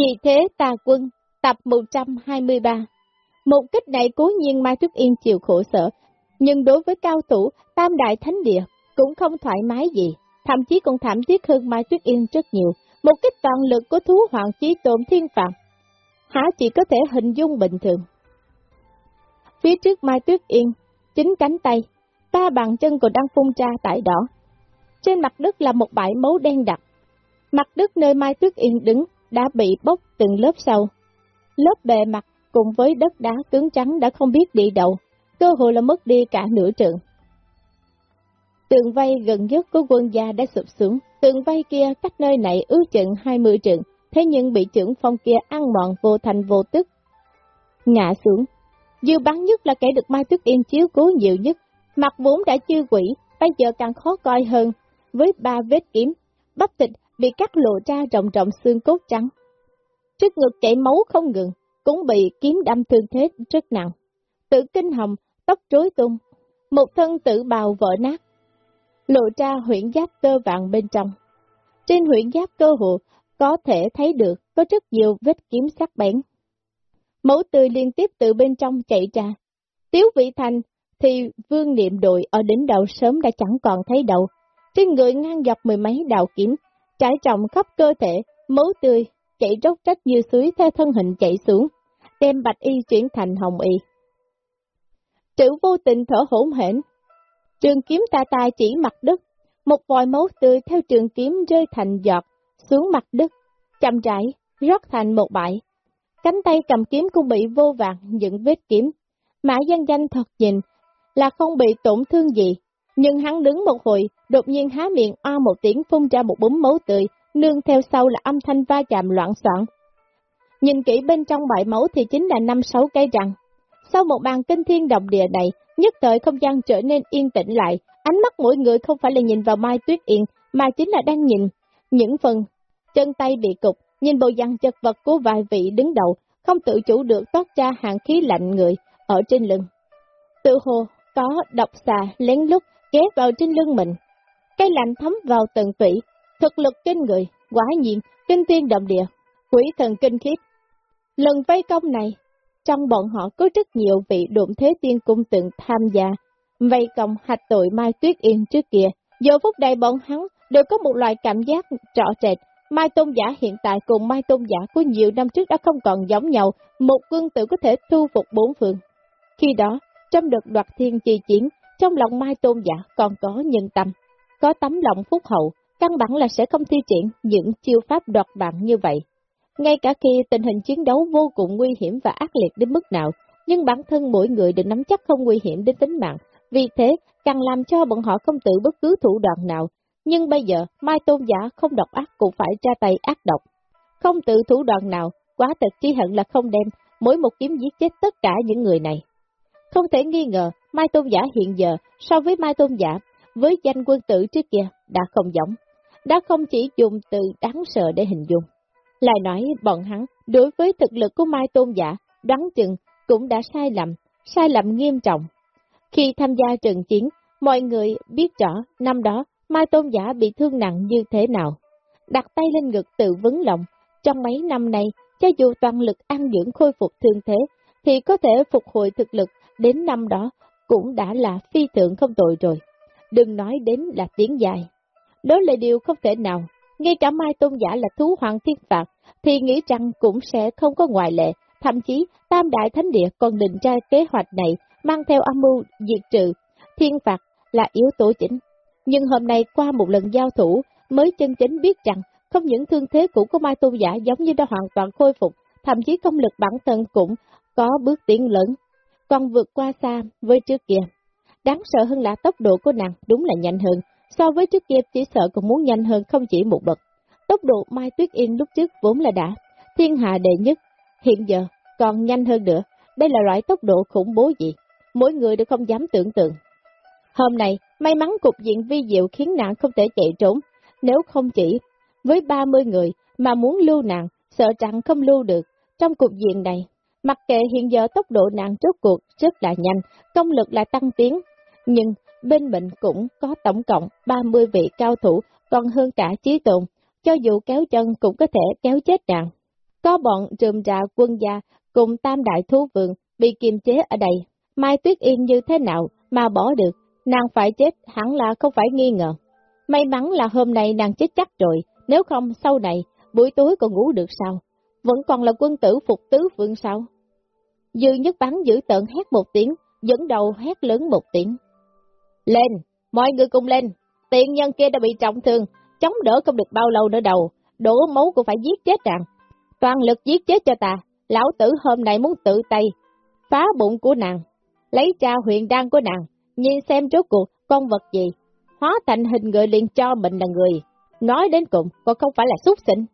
Vì thế tà quân, tập 123 Một kích này cố nhiên Mai Tuyết Yên chịu khổ sở, nhưng đối với cao thủ Tam Đại Thánh Địa cũng không thoải mái gì, thậm chí còn thảm thiết hơn Mai Tuyết Yên rất nhiều. Một kích toàn lực của thú hoàng chí tồn thiên phạm, há chỉ có thể hình dung bình thường. Phía trước Mai Tuyết Yên, chính cánh tay, ba bàn chân còn đang phun ra tại đỏ. Trên mặt đất là một bãi máu đen đặc. Mặt đất nơi Mai Tuyết Yên đứng đã bị bốc từng lớp sâu. Lớp bề mặt cùng với đất đá cứng trắng đã không biết đi đâu, cơ hội là mất đi cả nửa trường. Tường vây gần nhất của quân gia đã sụp xuống, tường vây kia cách nơi này ước chừng 20 trường, thế nhưng bị trưởng phong kia ăn mòn vô thành vô tức. Ngã xuống, dư bắn nhất là kẻ được Mai Tuyết Yên chiếu cố nhiều nhất, mặt vốn đã chưa quỷ, bây giờ càng khó coi hơn, với ba vết kiếm, bắp thịt bị cắt lộ ra rộng rộng xương cốt trắng. Trước ngực chảy máu không ngừng, cũng bị kiếm đâm thương thế rất nặng. Tự kinh hồng, tóc rối tung, một thân tự bào vỡ nát, lộ ra huyện giáp cơ vàng bên trong. Trên huyện giáp cơ hộ có thể thấy được có rất nhiều vết kiếm sắc bén. Máu tươi liên tiếp từ bên trong chạy ra. Tiếu vị thành thì vương niệm đội ở đỉnh đầu sớm đã chẳng còn thấy đầu. Trên người ngang dọc mười mấy đạo kiếm, trải trọng khắp cơ thể, máu tươi, chảy róc rách như suối theo thân hình chạy xuống, đem bạch y chuyển thành hồng y. Trữ vô tình thở hỗn hển, trường kiếm ta ta chỉ mặt đất, một vòi máu tươi theo trường kiếm rơi thành giọt xuống mặt đất, chậm rãi, rót thành một bãi. Cánh tay cầm kiếm cũng bị vô vàng những vết kiếm. Mã danh danh thật nhìn là không bị tổn thương gì, nhưng hắn đứng một hồi, đột nhiên há miệng o một tiếng phun ra một búng máu tươi, nương theo sau là âm thanh va chạm loạn soạn. Nhìn kỹ bên trong bãi máu thì chính là năm sáu cây răng. Sau một bàn kinh thiên động địa này, nhất thời không gian trở nên yên tĩnh lại, ánh mắt mỗi người không phải là nhìn vào Mai Tuyết Yên, mà chính là đang nhìn những phần chân tay bị cục, nhìn bộ dạng chật vật của vài vị đứng đầu, không tự chủ được toát ra hàng khí lạnh người ở trên lưng. Tự hồ có độc xà lén lút ghé vào trên lưng mình. Cái lạnh thấm vào tận tủy, thực lực trên người, quả nhiên, kinh thiên động địa, quỷ thần kinh khiếp. Lần vây công này, trong bọn họ có rất nhiều vị đụng thế tiên cung từng tham gia, vây công hạch tội Mai Tuyết Yên trước kia. Giờ phút đây bọn hắn đều có một loại cảm giác rõ rệt, Mai Tôn Giả hiện tại cùng Mai Tôn Giả của nhiều năm trước đã không còn giống nhau, một quân tử có thể thu phục bốn phương. Khi đó, trong đợt đoạt thiên chi chiến, trong lòng Mai Tôn Giả còn có nhân tâm, có tấm lòng phúc hậu, căn bản là sẽ không thi triển những chiêu pháp đoạt bạn như vậy. Ngay cả khi tình hình chiến đấu vô cùng nguy hiểm và ác liệt đến mức nào, nhưng bản thân mỗi người đều nắm chắc không nguy hiểm đến tính mạng, vì thế càng làm cho bọn họ không tự bất cứ thủ đoạn nào. Nhưng bây giờ, Mai Tôn Giả không độc ác cũng phải ra tay ác độc. Không tự thủ đoạn nào, quá thật chi hận là không đem mỗi một kiếm giết chết tất cả những người này. Không thể nghi ngờ, Mai Tôn Giả hiện giờ so với Mai Tôn Giả, với danh quân tử trước kia đã không giống, đã không chỉ dùng từ đáng sợ để hình dung. Lại nói bọn hắn, đối với thực lực của Mai Tôn Giả, đoán chừng cũng đã sai lầm, sai lầm nghiêm trọng. Khi tham gia trận chiến, mọi người biết rõ năm đó Mai Tôn Giả bị thương nặng như thế nào. Đặt tay lên ngực tự vấn lòng, trong mấy năm nay, cho dù toàn lực ăn dưỡng khôi phục thương thế, thì có thể phục hồi thực lực đến năm đó cũng đã là phi thượng không tội rồi. Đừng nói đến là tiếng dài. Đó là điều không thể nào. Ngay cả Mai Tôn Giả là thú hoàng thiên phạt, thì nghĩ rằng cũng sẽ không có ngoại lệ. Thậm chí, Tam Đại Thánh Địa còn định ra kế hoạch này, mang theo âm mưu diệt trừ. Thiên phạt là yếu tố chính. Nhưng hôm nay qua một lần giao thủ, mới chân chính biết rằng không những thương thế cũ của Mai Tôn Giả giống như đã hoàn toàn khôi phục, thậm chí công lực bản thân cũng có bước tiến lớn còn vượt qua xa với trước kia. Đáng sợ hơn là tốc độ của nàng đúng là nhanh hơn, so với trước kia chỉ sợ còn muốn nhanh hơn không chỉ một bậc. Tốc độ Mai Tuyết Yên lúc trước vốn là đã, thiên hạ đệ nhất, hiện giờ còn nhanh hơn nữa, đây là loại tốc độ khủng bố gì, mỗi người đều không dám tưởng tượng. Hôm nay, may mắn cục diện vi diệu khiến nàng không thể chạy trốn, nếu không chỉ với 30 người mà muốn lưu nàng, sợ rằng không lưu được, trong cục diện này Mặc kệ hiện giờ tốc độ nàng trước cuộc rất là nhanh, công lực lại tăng tiến, nhưng bên mình cũng có tổng cộng 30 vị cao thủ, còn hơn cả trí tồn, cho dù kéo chân cũng có thể kéo chết nàng. Có bọn trùm trà quân gia cùng tam đại thú vườn bị kiềm chế ở đây. Mai Tuyết Yên như thế nào mà bỏ được, nàng phải chết hẳn là không phải nghi ngờ. May mắn là hôm nay nàng chết chắc rồi, nếu không sau này, buổi tối còn ngủ được sao? Vẫn còn là quân tử phục tứ vượng sao? Dư nhất bắn giữ tợn hét một tiếng, dẫn đầu hét lớn một tiếng. Lên, mọi người cùng lên, tiện nhân kia đã bị trọng thương, chống đỡ không được bao lâu nữa đầu đổ máu cũng phải giết chết rằng. Toàn lực giết chết cho ta, lão tử hôm nay muốn tự tay, phá bụng của nàng, lấy cha huyền đan của nàng, nhìn xem rốt cuộc con vật gì, hóa thành hình người liền cho mình là người. Nói đến cùng, còn không phải là xúc sinh.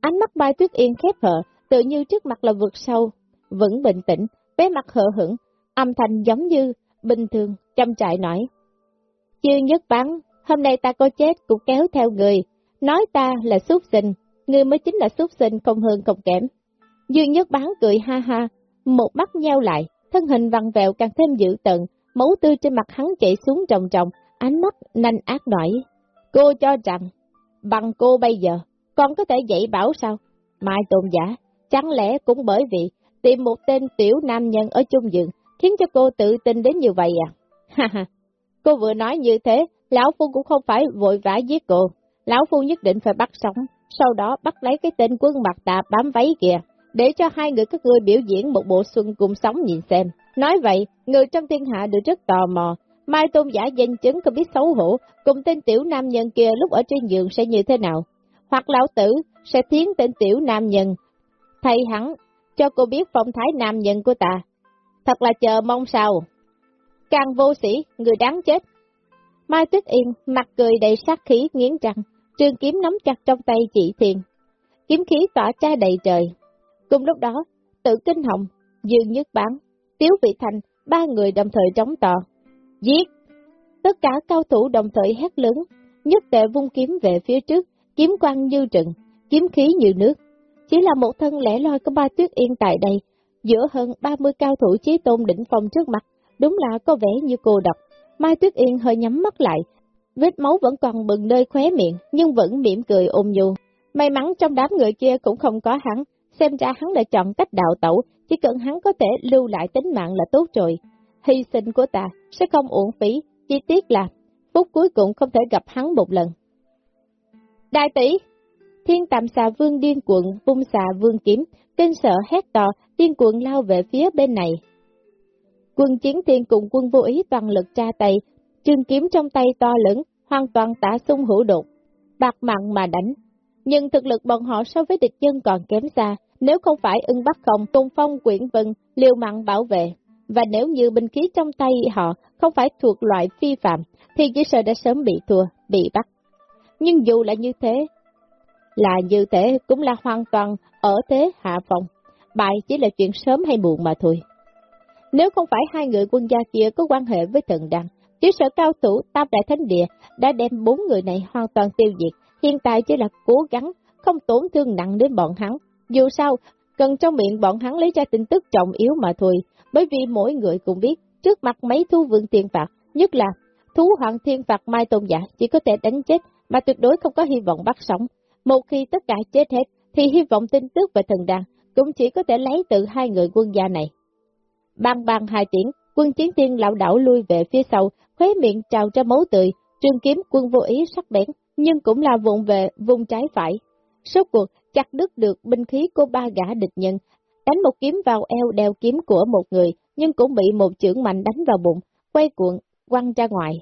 Ánh mắt Mai Tuyết Yên khép hờ, tự như trước mặt là vượt sâu, vẫn bình tĩnh, bé mặt hờ hững, âm thanh giống như bình thường, chăm trại nói. Chưa nhất bắn, hôm nay ta có chết cũng kéo theo người, nói ta là xuất sinh, người mới chính là xuất sinh không hơn không kém. Dương nhất bán cười ha ha, một mắt nheo lại, thân hình vằn vẹo càng thêm dữ tận, máu tươi trên mặt hắn chảy xuống trồng trồng, ánh mắt nanh ác nổi. Cô cho rằng, bằng cô bây giờ, còn có thể dạy bảo sao? Mai tôn giả, chẳng lẽ cũng bởi vì tìm một tên tiểu nam nhân ở chung giường, khiến cho cô tự tin đến như vậy à? Ha ha, cô vừa nói như thế, Lão Phu cũng không phải vội vã giết cô. Lão Phu nhất định phải bắt sống, sau đó bắt lấy cái tên quân mặt tà bám váy kìa, để cho hai người các ngươi biểu diễn một bộ xuân cùng sống nhìn xem. Nói vậy, người trong thiên hạ đều rất tò mò, Mai Tôn giả danh chứng không biết xấu hổ, cùng tên tiểu nam nhân kia lúc ở trên giường sẽ như thế nào. Hoặc lão tử sẽ thiến tên tiểu nam nhân, thầy hắn cho cô biết phong thái nam nhân của ta. Thật là chờ mong sao. Càng vô sĩ, người đáng chết. Mai Tuyết Yên mặt cười đầy sát khí nghiến răng, trường kiếm nắm chặt trong tay chị Thiền. Kiếm khí tỏa ra đầy trời. Cùng lúc đó, tự kinh hồng, dương nhất bán, tiếu vị thành, ba người đồng thời trống to. Giết! Tất cả cao thủ đồng thời hét lớn, nhất tệ vung kiếm về phía trước, kiếm quang như trừng, kiếm khí như nước. Chỉ là một thân lẻ loi có ba tuyết yên tại đây, giữa hơn 30 cao thủ chí tôn đỉnh phong trước mặt, đúng là có vẻ như cô độc. Mai Tuyết Yên hơi nhắm mắt lại, vết máu vẫn còn bừng nơi khóe miệng, nhưng vẫn mỉm cười ôm nhu. May mắn trong đám người kia cũng không có hắn, xem ra hắn đã chọn cách đạo tẩu, chỉ cần hắn có thể lưu lại tính mạng là tốt rồi. Hy sinh của ta sẽ không uổng phí, chi tiết là phút cuối cùng không thể gặp hắn một lần. Đại tỷ! Thiên tạm xà vương điên cuộn vung xà vương kiếm, kinh sợ hét to, điên cuộn lao về phía bên này. Quân chiến thiên cùng quân vô ý toàn lực tra tay, trường kiếm trong tay to lớn, hoàn toàn tả xung hữu đột, bạc mặn mà đánh. Nhưng thực lực bọn họ so với địch dân còn kém xa, nếu không phải ưng bắt không, tôn phong quyển vân, liều mặn bảo vệ, và nếu như binh khí trong tay họ không phải thuộc loại phi phạm, thì chỉ sợ đã sớm bị thua, bị bắt. Nhưng dù là như thế, là như thế cũng là hoàn toàn ở thế hạ phòng, bại chỉ là chuyện sớm hay muộn mà thôi. Nếu không phải hai người quân gia kia có quan hệ với thần đăng, chỉ sợ cao thủ Tam Đại Thánh Địa đã đem bốn người này hoàn toàn tiêu diệt, hiện tại chỉ là cố gắng không tổn thương nặng đến bọn hắn. Dù sao, cần trong miệng bọn hắn lấy ra tin tức trọng yếu mà thôi, bởi vì mỗi người cũng biết, trước mặt mấy thú vương thiên phạt, nhất là thú hoàng thiên phạt mai tôn giả chỉ có thể đánh chết, mà tuyệt đối không có hy vọng bắt sống. Một khi tất cả chết hết, thì hy vọng tin tức về thần đàn cũng chỉ có thể lấy từ hai người quân gia này. Bang bang hai tiếng, quân chiến tiên lão đảo lui về phía sau, khóe miệng trào ra máu tươi, trường kiếm quân vô ý sắc bén, nhưng cũng là vụn về vùng trái phải. Số cuộc chặt đứt được binh khí của ba gã địch nhân, đánh một kiếm vào eo đeo kiếm của một người, nhưng cũng bị một chưởng mạnh đánh vào bụng, quay cuộn, quăng ra ngoài.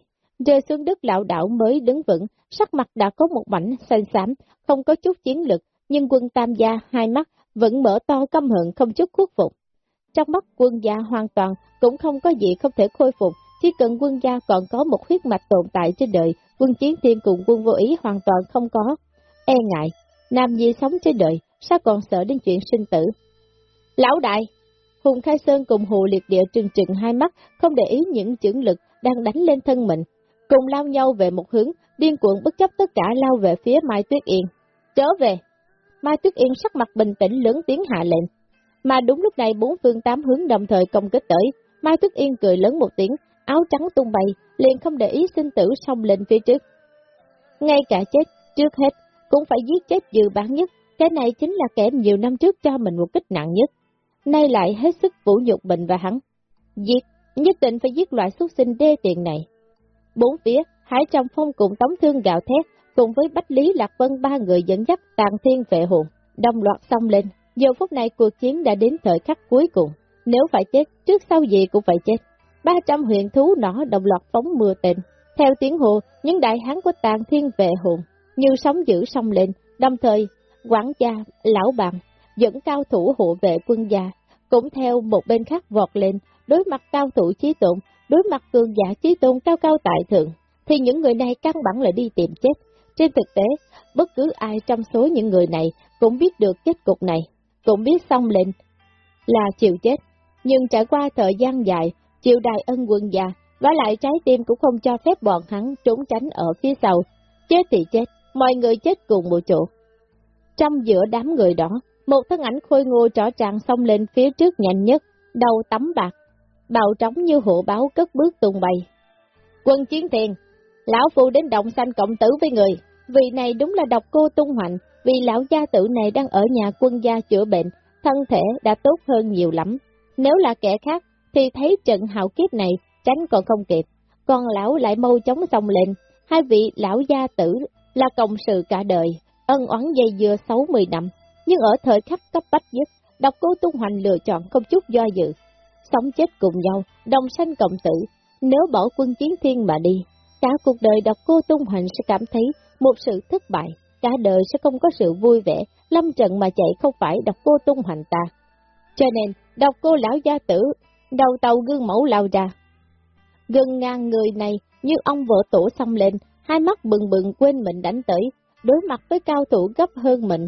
Rơi xuống đất lão đảo mới đứng vững, sắc mặt đã có một mảnh xanh xám, không có chút chiến lực, nhưng quân tam gia hai mắt vẫn mở to căm hận không chút khuất phục. Trong mắt quân gia hoàn toàn cũng không có gì không thể khôi phục, chỉ cần quân gia còn có một huyết mạch tồn tại trên đời, quân chiến thiên cùng quân vô ý hoàn toàn không có. E ngại, nam nhi sống trên đời, sao còn sợ đến chuyện sinh tử. Lão đại! Hùng Khai Sơn cùng Hồ Liệt Địa trừng trừng hai mắt, không để ý những chưởng lực đang đánh lên thân mình, cùng lao nhau về một hướng, điên cuộn bất chấp tất cả lao về phía Mai Tuyết Yên. Trở về! Mai Tuyết Yên sắc mặt bình tĩnh lớn tiếng hạ lệnh. Mà đúng lúc này bốn phương tám hướng đồng thời công kích tới, Mai Tuyết Yên cười lớn một tiếng, áo trắng tung bay, liền không để ý sinh tử xông lên phía trước. Ngay cả chết, trước hết, cũng phải giết chết dư bán nhất, Cái này chính là kẻ nhiều năm trước cho mình một kích nặng nhất, nay lại hết sức vũ nhục mình và hắn. Giết, nhất định phải giết loại xuất sinh đê tiện này. Bốn phía, Hải Trong Phong cùng Tống Thương gạo thét, cùng với Bách Lý Lạc Vân ba người dẫn dắt tàn thiên vệ hồn, đồng loạt xông lên. Giờ phút này cuộc chiến đã đến thời khắc cuối cùng, nếu phải chết, trước sau gì cũng phải chết. 300 huyện thú nỏ đồng loạt phóng mưa tên. Theo tiếng hồ, những đại hán của tàn thiên vệ hồn, như sóng dữ sông lên, đồng thời, quản gia, lão bàn, dẫn cao thủ hộ vệ quân gia, cũng theo một bên khác vọt lên, đối mặt cao thủ trí tụng, đối mặt cường giả trí tôn cao cao tại thượng, thì những người này căn bản là đi tìm chết. Trên thực tế, bất cứ ai trong số những người này cũng biết được kết cục này, cũng biết xong lệnh là chịu chết. Nhưng trải qua thời gian dài, chịu đại ân quân già, và lại trái tim cũng không cho phép bọn hắn trốn tránh ở phía sau. Chết thì chết, mọi người chết cùng một chỗ. Trong giữa đám người đó, một thân ảnh khôi ngô rõ ràng xông lên phía trước nhanh nhất, đầu tắm bạc, bào trống như hộ báo cất bước tung bay. Quân chiến tiền, lão phu đến động xanh cộng tử với người, vì này đúng là độc cô tung hoành, vì lão gia tử này đang ở nhà quân gia chữa bệnh, thân thể đã tốt hơn nhiều lắm. Nếu là kẻ khác, thì thấy trận hạo kiếp này tránh còn không kịp, còn lão lại mâu chống xông lên, hai vị lão gia tử là cộng sự cả đời, ân oán dây dưa 60 năm, nhưng ở thời khắc cấp bách nhất, độc cô tung hoành lựa chọn không chút do dự. Sống chết cùng nhau, đồng sanh cộng tử, nếu bỏ quân chiến thiên mà đi, cả cuộc đời độc cô tung hoành sẽ cảm thấy một sự thất bại, cả đời sẽ không có sự vui vẻ, lâm trận mà chạy không phải độc cô tung hoành ta. Cho nên, độc cô lão gia tử, đầu tàu gương mẫu lao ra. Gần ngàn người này như ông vợ tổ xông lên, hai mắt bừng bừng quên mình đánh tới, đối mặt với cao thủ gấp hơn mình,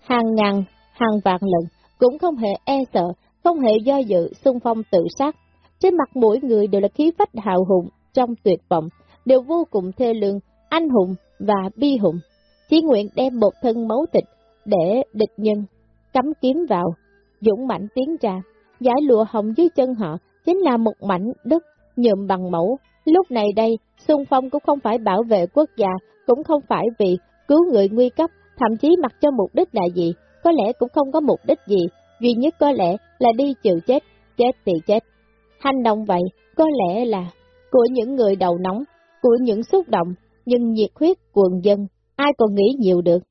hàng ngàn, hàng vạn lần, cũng không hề e sợ, không hề do dự, xung phong tự sát. Trên mặt mỗi người đều là khí phách hào hùng, trong tuyệt vọng, đều vô cùng thê lương, anh hùng và bi hùng. Chỉ nguyện đem một thân máu thịt để địch nhân cắm kiếm vào, dũng mãnh tiến ra, giải lụa hồng dưới chân họ chính là một mảnh đất nhuộm bằng mẫu. Lúc này đây, xung phong cũng không phải bảo vệ quốc gia, cũng không phải vì cứu người nguy cấp, thậm chí mặc cho mục đích là gì, có lẽ cũng không có mục đích gì, duy nhất có lẽ là đi chịu chết, chết thì chết. Hành động vậy, có lẽ là của những người đầu nóng, của những xúc động, nhưng nhiệt huyết quần dân, ai còn nghĩ nhiều được.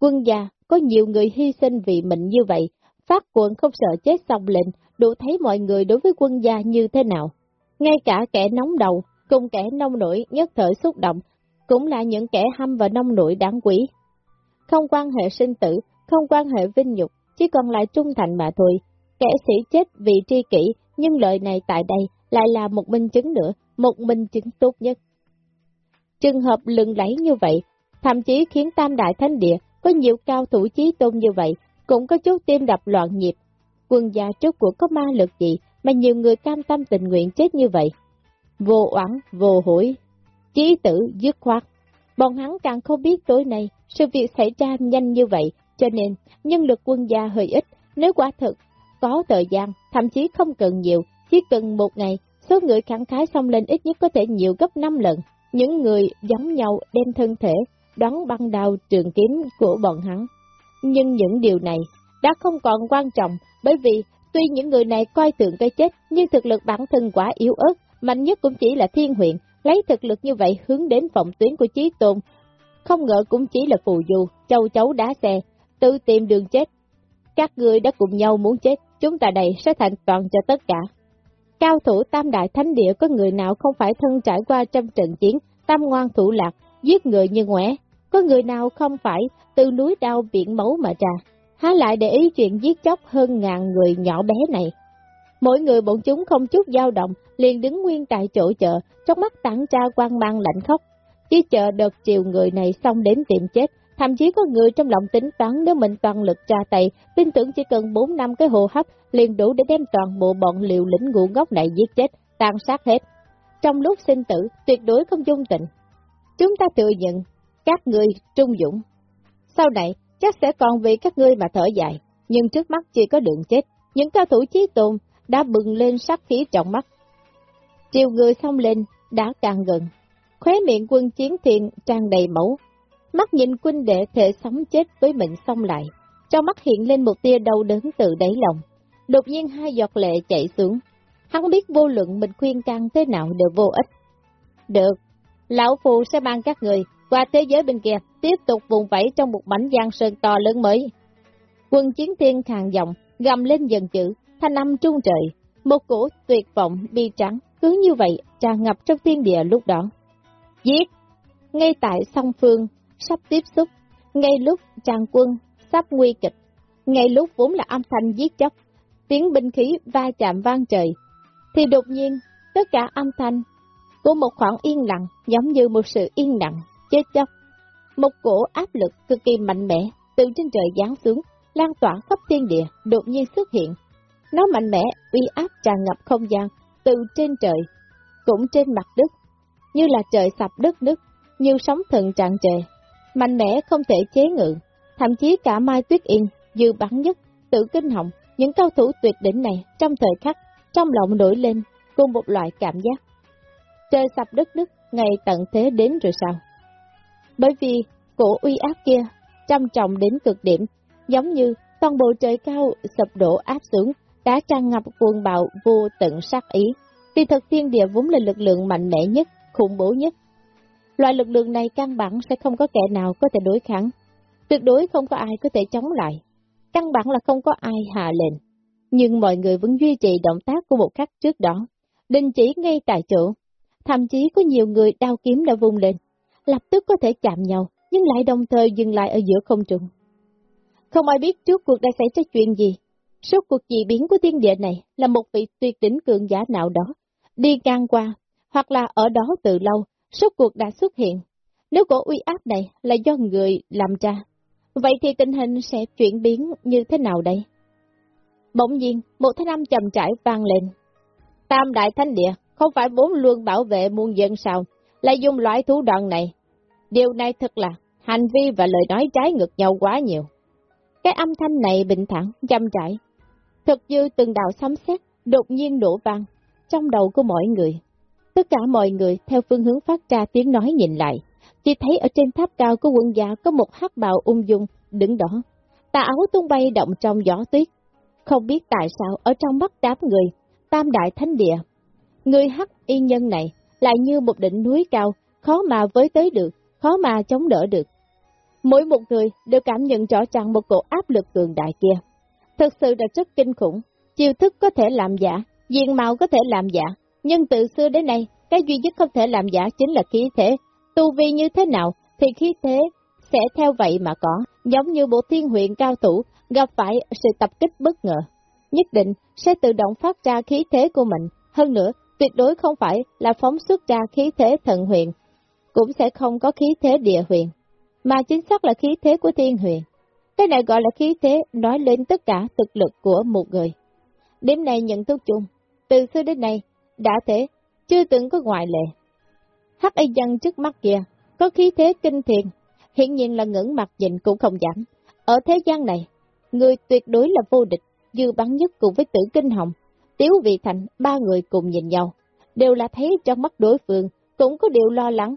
Quân gia, có nhiều người hy sinh vì mình như vậy, phát quân không sợ chết xong lệnh, đủ thấy mọi người đối với quân gia như thế nào. Ngay cả kẻ nóng đầu, cùng kẻ nông nổi nhất thời xúc động, cũng là những kẻ hâm và nông nổi đáng quý không quan hệ sinh tử, không quan hệ vinh nhục, chỉ còn lại trung thành mà thôi. Kẻ sĩ chết vì tri kỷ, nhưng lời này tại đây lại là một minh chứng nữa, một minh chứng tốt nhất. Trường hợp lừng lẫy như vậy, thậm chí khiến Tam Đại Thánh Địa có nhiều cao thủ chí tôn như vậy, cũng có chút tim đập loạn nhịp. Quân gia trước của có ma lực gì mà nhiều người cam tâm tình nguyện chết như vậy? Vô oán, vô hối, chí tử, dứt khoát. Bọn hắn càng không biết tối nay sự việc xảy ra nhanh như vậy, cho nên nhân lực quân gia hơi ít, nếu quả thực có thời gian, thậm chí không cần nhiều, chỉ cần một ngày, số người khẳng khái xong lên ít nhất có thể nhiều gấp 5 lần. Những người giống nhau đem thân thể, đón băng đào trường kiếm của bọn hắn. Nhưng những điều này đã không còn quan trọng, bởi vì tuy những người này coi thường cái chết, nhưng thực lực bản thân quá yếu ớt, mạnh nhất cũng chỉ là thiên huyện, lấy thực lực như vậy hướng đến phòng tuyến của Chí Tôn, không ngờ cũng chỉ là phù du, châu chấu đá xe, tự tìm đường chết. Các người đã cùng nhau muốn chết, chúng ta đây sẽ thành toàn cho tất cả. Cao thủ tam đại thánh địa có người nào không phải thân trải qua trăm trận chiến, tam ngoan thủ lạc, giết người như ngoẻ, có người nào không phải từ núi đau biển máu mà ra, há lại để ý chuyện giết chóc hơn ngàn người nhỏ bé này. Mỗi người bọn chúng không chút dao động, liền đứng nguyên tại chỗ chợ, trong mắt tản ra quan mang lạnh khóc, chỉ chờ đợt chiều người này xong đến tìm chết, thậm chí có người trong lòng tính toán nếu mình toàn lực tra tay, tin tưởng chỉ cần 4 năm cái hồ hấp liền đủ để đem toàn bộ bọn liều lĩnh ngụ ngốc này giết chết, tàn sát hết. Trong lúc sinh tử, tuyệt đối không dung tịnh. Chúng ta tự nhận, các người trung dũng. Sau này, chắc sẽ còn vì các ngươi mà thở dài, nhưng trước mắt chỉ có đường chết. Những cao thủ chí tôn đã bừng lên sát khí trong mắt. Chiều người xong lên, đã càng gần, khóe miệng quân chiến thiện trang đầy mẫu mắt nhìn quân đệ thể sống chết với mình xong lại, trong mắt hiện lên một tia đau đớn từ đáy lòng. Đột nhiên hai giọt lệ chạy xuống, hắn biết vô luận mình khuyên can thế nào đều vô ích. Được, lão phù sẽ mang các người qua thế giới bên kia, tiếp tục vùng vẫy trong một mảnh giang sơn to lớn mới. Quân chiến thiên khàn giọng, gầm lên dần chữ, thanh âm trung trời, một cổ tuyệt vọng bi trắng, cứ như vậy tràn ngập trong thiên địa lúc đó. Giết! Ngay tại song phương, sắp tiếp xúc, ngay lúc chàng quân sắp nguy kịch, ngay lúc vốn là âm thanh giết chóc, tiếng binh khí va chạm vang trời, thì đột nhiên tất cả âm thanh của một khoảng yên lặng giống như một sự yên lặng, chết chóc. Một cổ áp lực cực kỳ mạnh mẽ từ trên trời giáng xuống, lan tỏa khắp thiên địa, đột nhiên xuất hiện. Nó mạnh mẽ, uy áp tràn ngập không gian, từ trên trời, cũng trên mặt đất, như là trời sập đất nước, như sóng thần tràn trề, mạnh mẽ không thể chế ngự, thậm chí cả Mai Tuyết Yên, dư bắn nhất, tự kinh họng, những cao thủ tuyệt đỉnh này trong thời khắc, trong lòng nổi lên, cùng một loại cảm giác. Trời sập đất nước, ngày tận thế đến rồi sao? Bởi vì cổ uy áp kia, trăm trọng đến cực điểm, giống như toàn bộ trời cao sập đổ áp xuống, đã tràn ngập cuồng bạo vô tận sát ý. Vì thật thiên địa vốn là lực lượng mạnh mẽ nhất, khủng bố nhất. Loại lực lượng này căn bản sẽ không có kẻ nào có thể đối kháng. Tuyệt đối không có ai có thể chống lại. Căn bản là không có ai hạ lệnh. Nhưng mọi người vẫn duy trì động tác của một khắc trước đó. Đình chỉ ngay tại chỗ. Thậm chí có nhiều người đao kiếm đã vung lên. Lập tức có thể chạm nhau, nhưng lại đồng thời dừng lại ở giữa không trung. Không ai biết trước cuộc đã xảy ra chuyện gì. Suốt cuộc dị biến của thiên địa này là một vị tuyệt đỉnh cường giả nào đó, đi ngang qua, hoặc là ở đó từ lâu, suốt cuộc đã xuất hiện. Nếu cổ uy áp này là do người làm ra, vậy thì tình hình sẽ chuyển biến như thế nào đây? Bỗng nhiên, một thanh âm trầm trải vang lên. Tam đại thánh địa, không phải vốn luôn bảo vệ muôn dân sao, lại dùng loại thủ đoạn này. Điều này thật là hành vi và lời nói trái ngược nhau quá nhiều. Cái âm thanh này bình thản, chăm trải, thật như từng đạo sấm sét đột nhiên nổ vang trong đầu của mọi người. Tất cả mọi người theo phương hướng phát ra tiếng nói nhìn lại, chỉ thấy ở trên tháp cao của quân gia có một hắc bào ung dung đứng đó. Tà áo tung bay động trong gió tuyết. Không biết tại sao ở trong mắt đám người, tam đại thánh địa, người hắc y nhân này lại như một đỉnh núi cao, khó mà với tới được, khó mà chống đỡ được. Mỗi một người đều cảm nhận rõ ràng một cổ áp lực cường đại kia. Thực sự là rất kinh khủng, chiêu thức có thể làm giả, diện mạo có thể làm giả, nhưng từ xưa đến nay, cái duy nhất không thể làm giả chính là khí thế. Tu vi như thế nào, thì khí thế sẽ theo vậy mà có, giống như bộ thiên huyện cao thủ gặp phải sự tập kích bất ngờ. Nhất định sẽ tự động phát ra khí thế của mình, hơn nữa, tuyệt đối không phải là phóng xuất ra khí thế thần huyện, cũng sẽ không có khí thế địa huyện, mà chính xác là khí thế của thiên huyện. Cái này gọi là khí thế nói lên tất cả thực lực của một người. Điểm này nhận thức chung, từ xưa đến nay, đã thế, chưa từng có ngoại lệ. Hắc y dân trước mắt kia, có khí thế kinh thiền, hiện nhiên là ngưỡng mặt nhìn cũng không giảm. Ở thế gian này, người tuyệt đối là vô địch, dư bắn nhất cùng với tử kinh hồng, tiếu vị thành, ba người cùng nhìn nhau, đều là thấy trong mắt đối phương, cũng có điều lo lắng.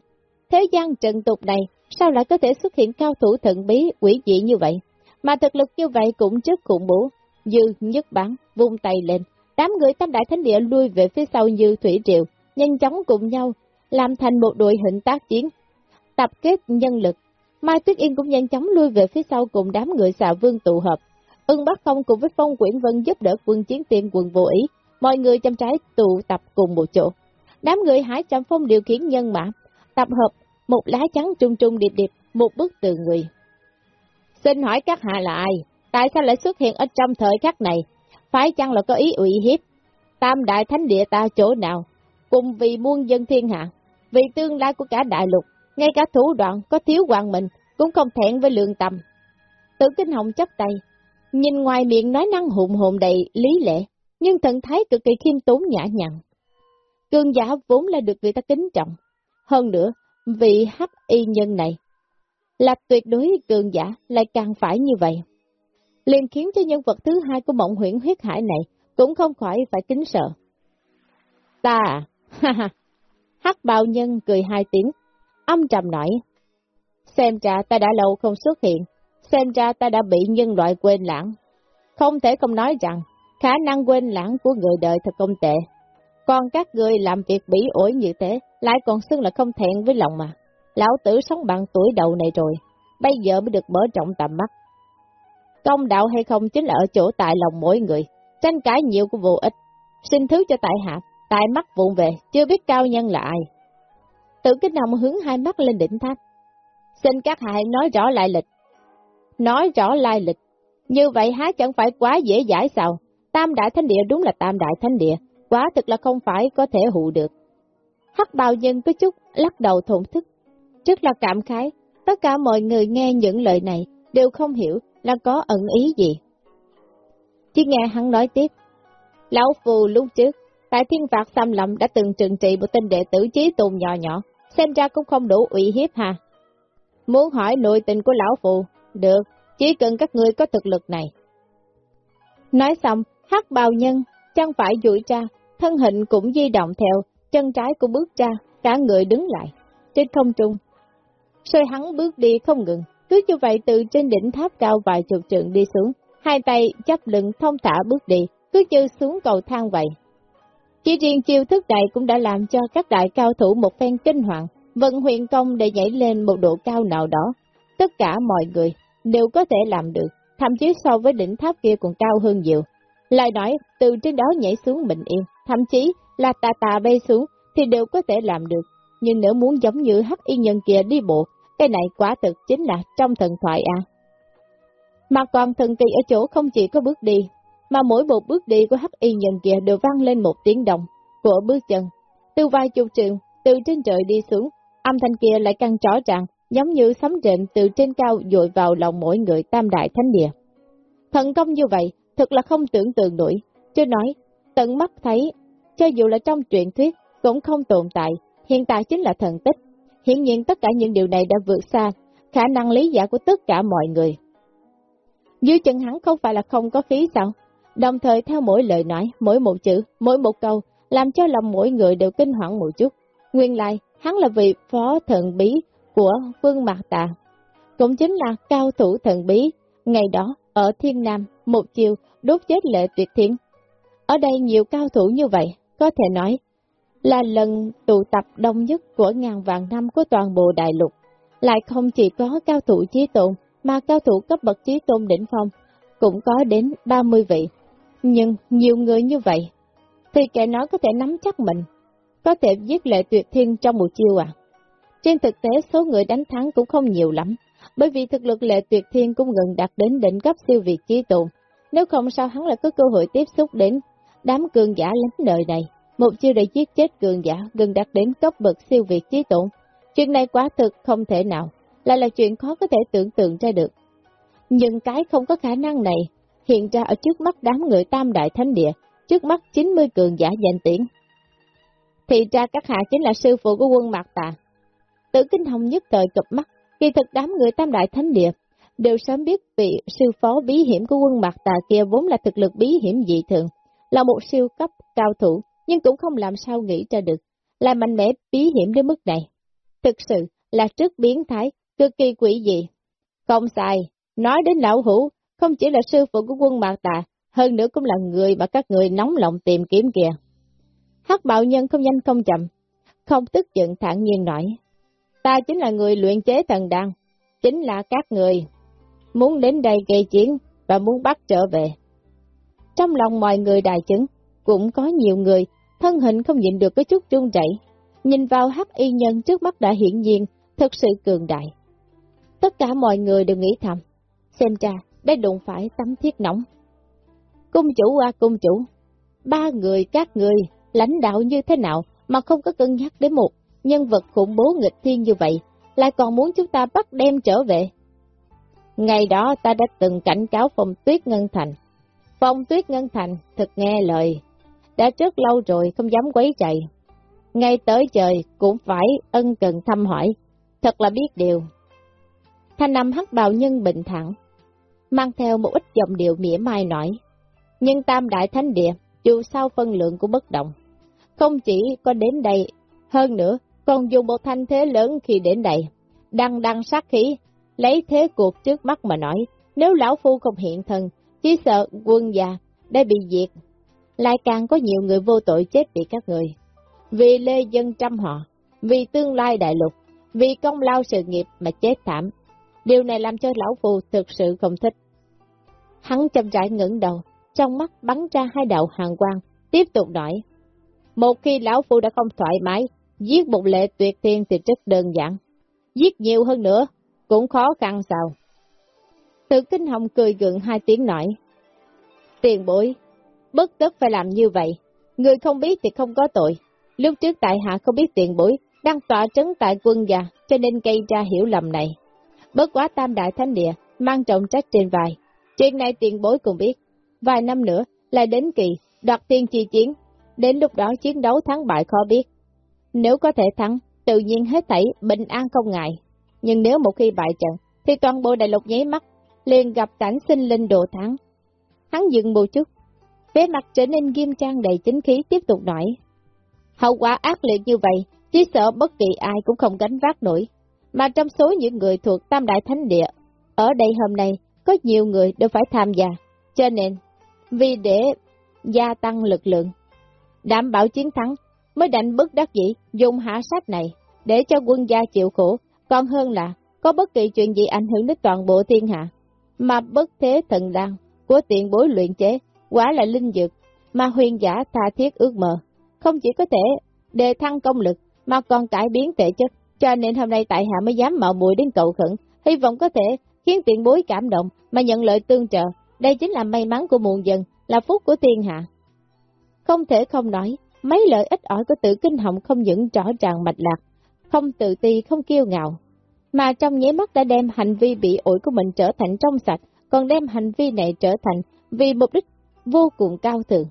Thế gian trần tục này, sao lại có thể xuất hiện cao thủ thần bí, quỷ dị như vậy? Mà thực lực như vậy cũng rất khủng bố. Dư nhất bắn, vung tay lên, Đám người tam đại thánh địa lui về phía sau như thủy triều, nhanh chóng cùng nhau, làm thành một đội hình tác chiến, tập kết nhân lực. Mai Tuyết Yên cũng nhanh chóng lui về phía sau cùng đám người xà vương tụ hợp. Ưng Bắc Phong cùng với Phong Quyển Vân giúp đỡ quân chiến tiên quần vô ý, mọi người chăm trái tụ tập cùng một chỗ. Đám người Hải Trạm Phong điều khiển nhân mã, tập hợp một lá trắng trung trung điệp điệp, một bức từ người. Xin hỏi các hạ là ai? Tại sao lại xuất hiện ở trong thời khắc này? Phải chăng là có ý ủy hiếp? Tam đại thánh địa ta chỗ nào? Cùng vì muôn dân thiên hạ, vì tương lai của cả đại lục, ngay cả thủ đoạn có thiếu hoàng mình cũng không thẹn với lượng tầm. Tử Kinh Hồng chấp tay, nhìn ngoài miệng nói năng hụn hồn đầy lý lẽ nhưng thần thái cực kỳ khiêm tốn nhã nhặn. Cương giả vốn là được người ta kính trọng. Hơn nữa, vị hắc y nhân này là tuyệt đối cường giả lại càng phải như vậy liền khiến cho nhân vật thứ hai của mộng huyễn huyết hải này cũng không khỏi phải kính sợ. Ta à, ha ha, hắc bào nhân cười hai tiếng, âm trầm nói, Xem ra ta đã lâu không xuất hiện, xem ra ta đã bị nhân loại quên lãng. Không thể không nói rằng, khả năng quên lãng của người đời thật không tệ. Còn các người làm việc bỉ ổi như thế, lại còn xưng là không thẹn với lòng mà. Lão tử sống bằng tuổi đầu này rồi, bây giờ mới được mở trọng tầm mắt. Công đạo hay không chính là ở chỗ tại lòng mỗi người, tranh cãi nhiều của vô ích. Xin thứ cho tại hạ, tại mắt vụn về, chưa biết cao nhân là ai. Tự kích nồng hướng hai mắt lên đỉnh tháp. Xin các hạ nói rõ lại lịch. Nói rõ lai lịch. Như vậy há chẳng phải quá dễ giải sao? Tam đại thánh địa đúng là tam đại thánh địa, quá thực là không phải có thể hụ được. Hắc bào nhân có chút lắc đầu thổn thức, rất là cảm khái, tất cả mọi người nghe những lời này đều không hiểu là có ẩn ý gì. Chỉ nghe hắn nói tiếp, Lão Phù lúc trước, tại thiên phạt xâm lầm đã từng trừng trị một tên đệ tử trí tồn nhỏ nhỏ, xem ra cũng không đủ ủy hiếp hà. Muốn hỏi nội tình của Lão Phù, được, chỉ cần các ngươi có thực lực này. Nói xong, hắc bào nhân, chân phải duỗi ra, thân hình cũng di động theo, chân trái cũng bước ra, cả người đứng lại, trên không trung. Rồi hắn bước đi không ngừng, cứ như vậy từ trên đỉnh tháp cao vài chục trượng đi xuống, hai tay chấp lưng thông thả bước đi, cứ như xuống cầu thang vậy. Chỉ riêng chiêu thức này cũng đã làm cho các đại cao thủ một phen kinh hoàng, vận huyền công để nhảy lên một độ cao nào đó. Tất cả mọi người đều có thể làm được, thậm chí so với đỉnh tháp kia còn cao hơn nhiều. Lại nói, từ trên đó nhảy xuống bình yên, thậm chí là tà tà bay xuống thì đều có thể làm được. Nhưng nếu muốn giống như hắc y nhân kia đi bộ, cái này quả thực chính là trong thần thoại à. Mà còn thần kỳ ở chỗ không chỉ có bước đi, mà mỗi một bước đi của hắc y nhân kia đều vang lên một tiếng động của bước chân. Từ vài chục trường, từ trên trời đi xuống, âm thanh kia lại căng rõ ràng, giống như sấm rền từ trên cao dội vào lòng mỗi người tam đại thánh địa. Thần công như vậy, thật là không tưởng tượng nổi, chưa nói, tận mắt thấy, cho dù là trong truyện thuyết, cũng không tồn tại, hiện tại chính là thần tích hiển nhiên tất cả những điều này đã vượt xa khả năng lý giải của tất cả mọi người. Dưới chân hắn không phải là không có khí sao? Đồng thời theo mỗi lời nói, mỗi một chữ, mỗi một câu, làm cho lòng mỗi người đều kinh hoảng một chút. Nguyên lai, hắn là vị phó thần bí của Vương Mạc Tà. Cũng chính là cao thủ thần bí, ngày đó, ở Thiên Nam, một chiều, đốt chết lệ tuyệt thiên. Ở đây nhiều cao thủ như vậy, có thể nói, là lần tụ tập đông nhất của ngàn vạn năm của toàn bộ đại lục. Lại không chỉ có cao thủ trí tôn, mà cao thủ cấp bậc trí tôn đỉnh phong, cũng có đến 30 vị. Nhưng nhiều người như vậy, thì kẻ nói có thể nắm chắc mình, có thể giết lệ tuyệt thiên trong một chiêu à. Trên thực tế số người đánh thắng cũng không nhiều lắm, bởi vì thực lực lệ tuyệt thiên cũng gần đạt đến đỉnh cấp siêu việt trí tôn. Nếu không sao hắn lại có cơ hội tiếp xúc đến đám cường giả lắm đời này. Một chiêu để giết chết cường giả gần đạt đến cấp bậc siêu việt trí tổn. Chuyện này quá thực không thể nào, lại là chuyện khó có thể tưởng tượng ra được. Nhưng cái không có khả năng này hiện ra ở trước mắt đám người tam đại thánh địa, trước mắt 90 cường giả danh tiễn. Thì ra các hạ chính là sư phụ của quân Mạc Tà. Tử Kinh Hồng nhất thời cập mắt, kỳ thực đám người tam đại thánh địa đều sớm biết vị sư phó bí hiểm của quân Mạc Tà kia vốn là thực lực bí hiểm dị thường, là một siêu cấp cao thủ, nhưng cũng không làm sao nghĩ ra được, là mạnh mẽ bí hiểm đến mức này. Thực sự là trước biến thái, cực kỳ quỷ dị. Không sai, nói đến lão hữu, không chỉ là sư phụ của quân Mạc Tà, hơn nữa cũng là người mà các người nóng lòng tìm kiếm kìa. Hắc bạo nhân không nhanh không chậm, không tức giận thản nhiên nói. Ta chính là người luyện chế thần đan, chính là các người muốn đến đây gây chiến và muốn bắt trở về. Trong lòng mọi người đại chứng, cũng có nhiều người, thân hình không nhịn được cái chút run rẩy, nhìn vào hắc y nhân trước mắt đã hiển nhiên, thật sự cường đại. Tất cả mọi người đều nghĩ thầm, xem ra đây đụng phải tấm thiết nóng. Cung chủ qua cung chủ, ba người các người, lãnh đạo như thế nào mà không có cân nhắc đến một nhân vật khủng bố nghịch thiên như vậy, lại còn muốn chúng ta bắt đem trở về. Ngày đó ta đã từng cảnh cáo phong tuyết ngân thành. Phong tuyết ngân thành thật nghe lời, đã trước lâu rồi không dám quấy chạy. Ngay tới trời cũng phải ân cần thăm hỏi, thật là biết điều. Thanh Nam hắc bào nhân bình thẳng, mang theo một ít dòng điệu mỉa mai nói. Nhưng tam đại thánh địa, dù sao phân lượng của bất động. Không chỉ có đến đây, hơn nữa, còn dùng một thanh thế lớn khi đến đây. đăng đăng sát khí, lấy thế cuộc trước mắt mà nói, nếu lão phu không hiện thân, chỉ sợ quân già đã bị diệt, lại càng có nhiều người vô tội chết vì các người. Vì lê dân trăm họ, vì tương lai đại lục, vì công lao sự nghiệp mà chết thảm. Điều này làm cho lão phù thực sự không thích. Hắn chậm rãi ngẩng đầu, trong mắt bắn ra hai đạo hàng quang, tiếp tục nói. Một khi lão phu đã không thoải mái, giết một lệ tuyệt thiên thì rất đơn giản. Giết nhiều hơn nữa, cũng khó khăn sao. Tự kinh hồng cười gượng hai tiếng nói. Tiền bối, bất tất phải làm như vậy. Người không biết thì không có tội. Lúc trước tại hạ không biết tiền bối, đang tỏa trấn tại quân già, cho nên gây ra hiểu lầm này. Bất quá tam đại thánh địa, mang trọng trách trên vai. Chuyện này tiền bối cũng biết. Vài năm nữa, lại đến kỳ, đoạt tiên chi chiến. Đến lúc đó chiến đấu thắng bại khó biết. Nếu có thể thắng, tự nhiên hết thảy bình an không ngại. Nhưng nếu một khi bại trận, thì toàn bộ đại lục nháy mắt, liền gặp cảnh sinh linh đồ thắng. Hắn dừng một chút, vẻ mặt trở nên nghiêm trang đầy chính khí tiếp tục nói. Hậu quả ác liệt như vậy, chỉ sợ bất kỳ ai cũng không gánh vác nổi. Mà trong số những người thuộc Tam Đại Thánh Địa, ở đây hôm nay có nhiều người đều phải tham gia, cho nên, vì để gia tăng lực lượng, đảm bảo chiến thắng, mới đành bất đắc dĩ dùng hạ sát này để cho quân gia chịu khổ, còn hơn là có bất kỳ chuyện gì ảnh hưởng đến toàn bộ thiên hạ. Mà bất thế thần đăng của tiện bối luyện chế, quả là linh dược, mà huyền giả tha thiết ước mơ, không chỉ có thể đề thăng công lực, mà còn cải biến thể chất, cho nên hôm nay tại hạ mới dám mạo muội đến cầu khẩn, hy vọng có thể khiến tiện bối cảm động mà nhận lợi tương trợ, đây chính là may mắn của muôn dân, là phúc của thiên hạ. Không thể không nói, mấy lợi ích ỏi của tử kinh hồng không những rõ ràng mạch lạc, không tự ti, không kiêu ngạo, mà trong nháy mắt đã đem hành vi bị ổi của mình trở thành trong sạch, còn đem hành vi này trở thành vì mục đích vô cùng cao thượng.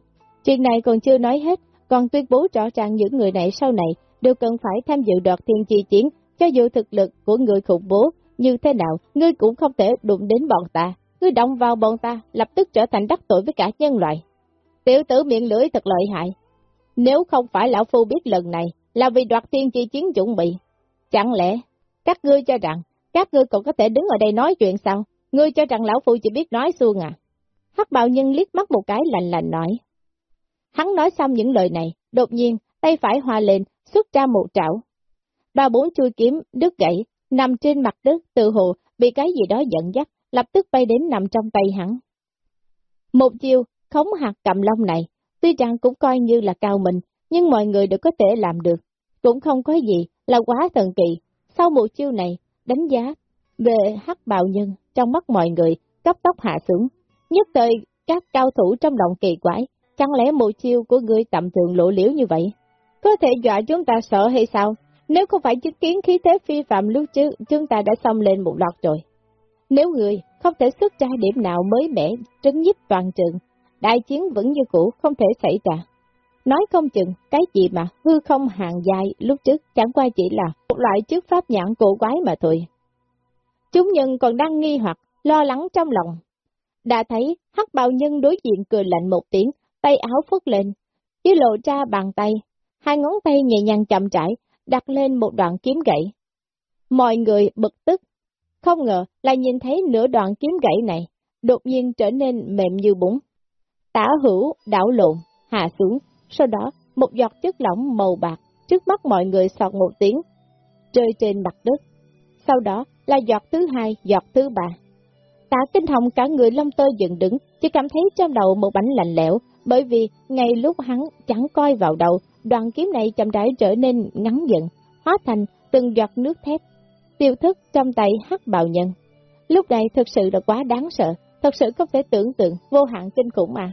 Chuyện này còn chưa nói hết, còn tuyên bố rõ ràng những người này sau này đều cần phải tham dự đoạt thiên chi chiến, cho dù thực lực của người khủng bố như thế nào, ngươi cũng không thể đụng đến bọn ta. Ngươi động vào bọn ta, lập tức trở thành đắc tội với cả nhân loại. Tiểu tử miệng lưỡi thật lợi hại. Nếu không phải lão phu biết lần này là vì đoạt thiên chi chiến chuẩn bị, chẳng lẽ các ngươi cho rằng các ngươi còn có thể đứng ở đây nói chuyện sao? Ngươi cho rằng lão phu chỉ biết nói xuông à? Hắc bào nhân liếc mắt một cái lạnh lạnh nói. Hắn nói xong những lời này, đột nhiên, tay phải hòa lên, xuất ra một trảo. Ba bốn chui kiếm, đứt gãy, nằm trên mặt đất, tự hồ, bị cái gì đó giận dắt, lập tức bay đến nằm trong tay hắn. Một chiêu, khống hạt cầm lông này, tuy rằng cũng coi như là cao mình, nhưng mọi người đều có thể làm được. Cũng không có gì là quá thần kỳ. Sau một chiêu này, đánh giá về hắc bào nhân trong mắt mọi người, cấp tốc hạ xuống. Nhất thời, các cao thủ trong động kỳ quái, chẳng lẽ một chiêu của người tạm thường lộ liễu như vậy? Có thể dọa chúng ta sợ hay sao? Nếu không phải chứng kiến khí thế phi phạm lúc trước, chúng ta đã xông lên một loạt rồi. Nếu người không thể xuất ra điểm nào mới mẻ, trấn giúp toàn trường, đại chiến vẫn như cũ không thể xảy ra. Nói không chừng, cái gì mà hư không hàng dài lúc trước chẳng qua chỉ là một loại trước pháp nhãn cổ quái mà thôi. Chúng nhân còn đang nghi hoặc, lo lắng trong lòng. Đã thấy hắc bào nhân đối diện cười lạnh một tiếng, tay áo phất lên, dưới lộ ra bàn tay, hai ngón tay nhẹ nhàng chậm rãi, đặt lên một đoạn kiếm gãy. Mọi người bực tức, không ngờ là nhìn thấy nửa đoạn kiếm gãy này, đột nhiên trở nên mềm như bún. Tả hữu, đảo lộn, hạ xuống, sau đó một giọt chất lỏng màu bạc trước mắt mọi người sọt một tiếng, rơi trên mặt đất. Sau đó là giọt thứ hai, giọt thứ ba. Tạ kinh hồng cả người lông tơ dựng đứng, chỉ cảm thấy trong đầu một bánh lạnh lẽo, bởi vì ngay lúc hắn chẳng coi vào đầu, đoàn kiếm này chậm rãi trở nên ngắn dần, hóa thành từng giọt nước thép, tiêu thức trong tay hắc bào nhân. Lúc này thực sự là quá đáng sợ, thật sự không thể tưởng tượng, vô hạn kinh khủng mà.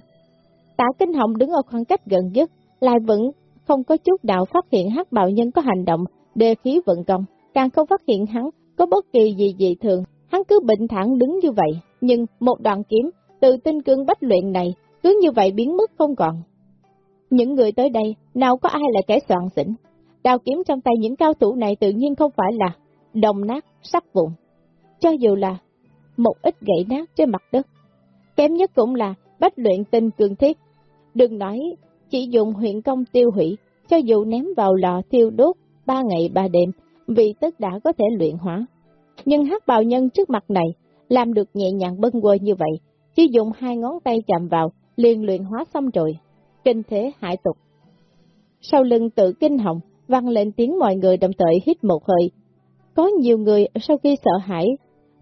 Tạ Kinh Hồng đứng ở khoảng cách gần nhất, lại vẫn không có chút nào phát hiện hắc bào nhân có hành động, đề khí vận công, càng không phát hiện hắn có bất kỳ gì dị thường, hắn cứ bình thản đứng như vậy, nhưng một đoạn kiếm từ tinh cương bách luyện này cứ như vậy biến mất không còn. Những người tới đây, nào có ai là kẻ soạn xỉn, đào kiếm trong tay những cao thủ này tự nhiên không phải là đồng nát, sắp vụn, cho dù là một ít gãy nát trên mặt đất. Kém nhất cũng là bách luyện tinh cường thiết. Đừng nói chỉ dùng huyện công tiêu hủy, cho dù ném vào lò thiêu đốt ba ngày ba đêm, vì tất đã có thể luyện hóa nhưng hắc bào nhân trước mặt này, làm được nhẹ nhàng bâng quơ như vậy, chỉ dùng hai ngón tay chạm vào, liền luyện hóa xong rồi. Kinh thế hải tục. Sau lưng tự kinh họng, vang lên tiếng mọi người đồng thời hít một hơi. Có nhiều người sau khi sợ hãi,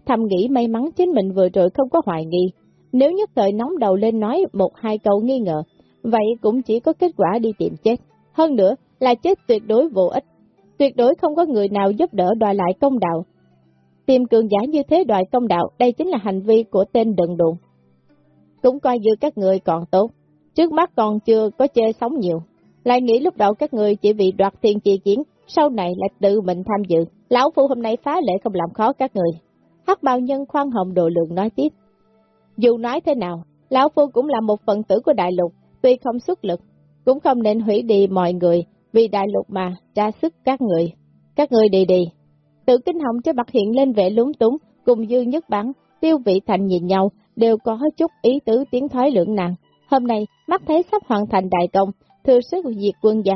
thầm nghĩ may mắn chính mình vừa rồi không có hoài nghi. Nếu nhất thời nóng đầu lên nói một hai câu nghi ngờ, vậy cũng chỉ có kết quả đi tìm chết. Hơn nữa là chết tuyệt đối vô ích. Tuyệt đối không có người nào giúp đỡ đòi lại công đạo. Tìm cường giả như thế đòi công đạo, đây chính là hành vi của tên đần độn. Cũng coi như các người còn tốt. Trước mắt còn chưa có chơi sống nhiều. Lại nghĩ lúc đầu các người chỉ vì đoạt tiền chi chiến, sau này lại tự mình tham dự. Lão Phu hôm nay phá lễ không làm khó các người. Hắc bào nhân khoan hồng độ lượng nói tiếp. Dù nói thế nào, Lão Phu cũng là một phần tử của đại lục, tuy không xuất lực, cũng không nên hủy đi mọi người, vì đại lục mà, ra sức các người. Các người đi đi. Tự kinh hồng cho mặt hiện lên vẻ lúng túng, cùng dư nhất bản tiêu vị thành nhìn nhau, đều có chút ý tứ tiếng thoái lưỡng nặng. Hôm nay, mắt thấy sắp hoàn thành đại công, thừa sức diệt quân gia.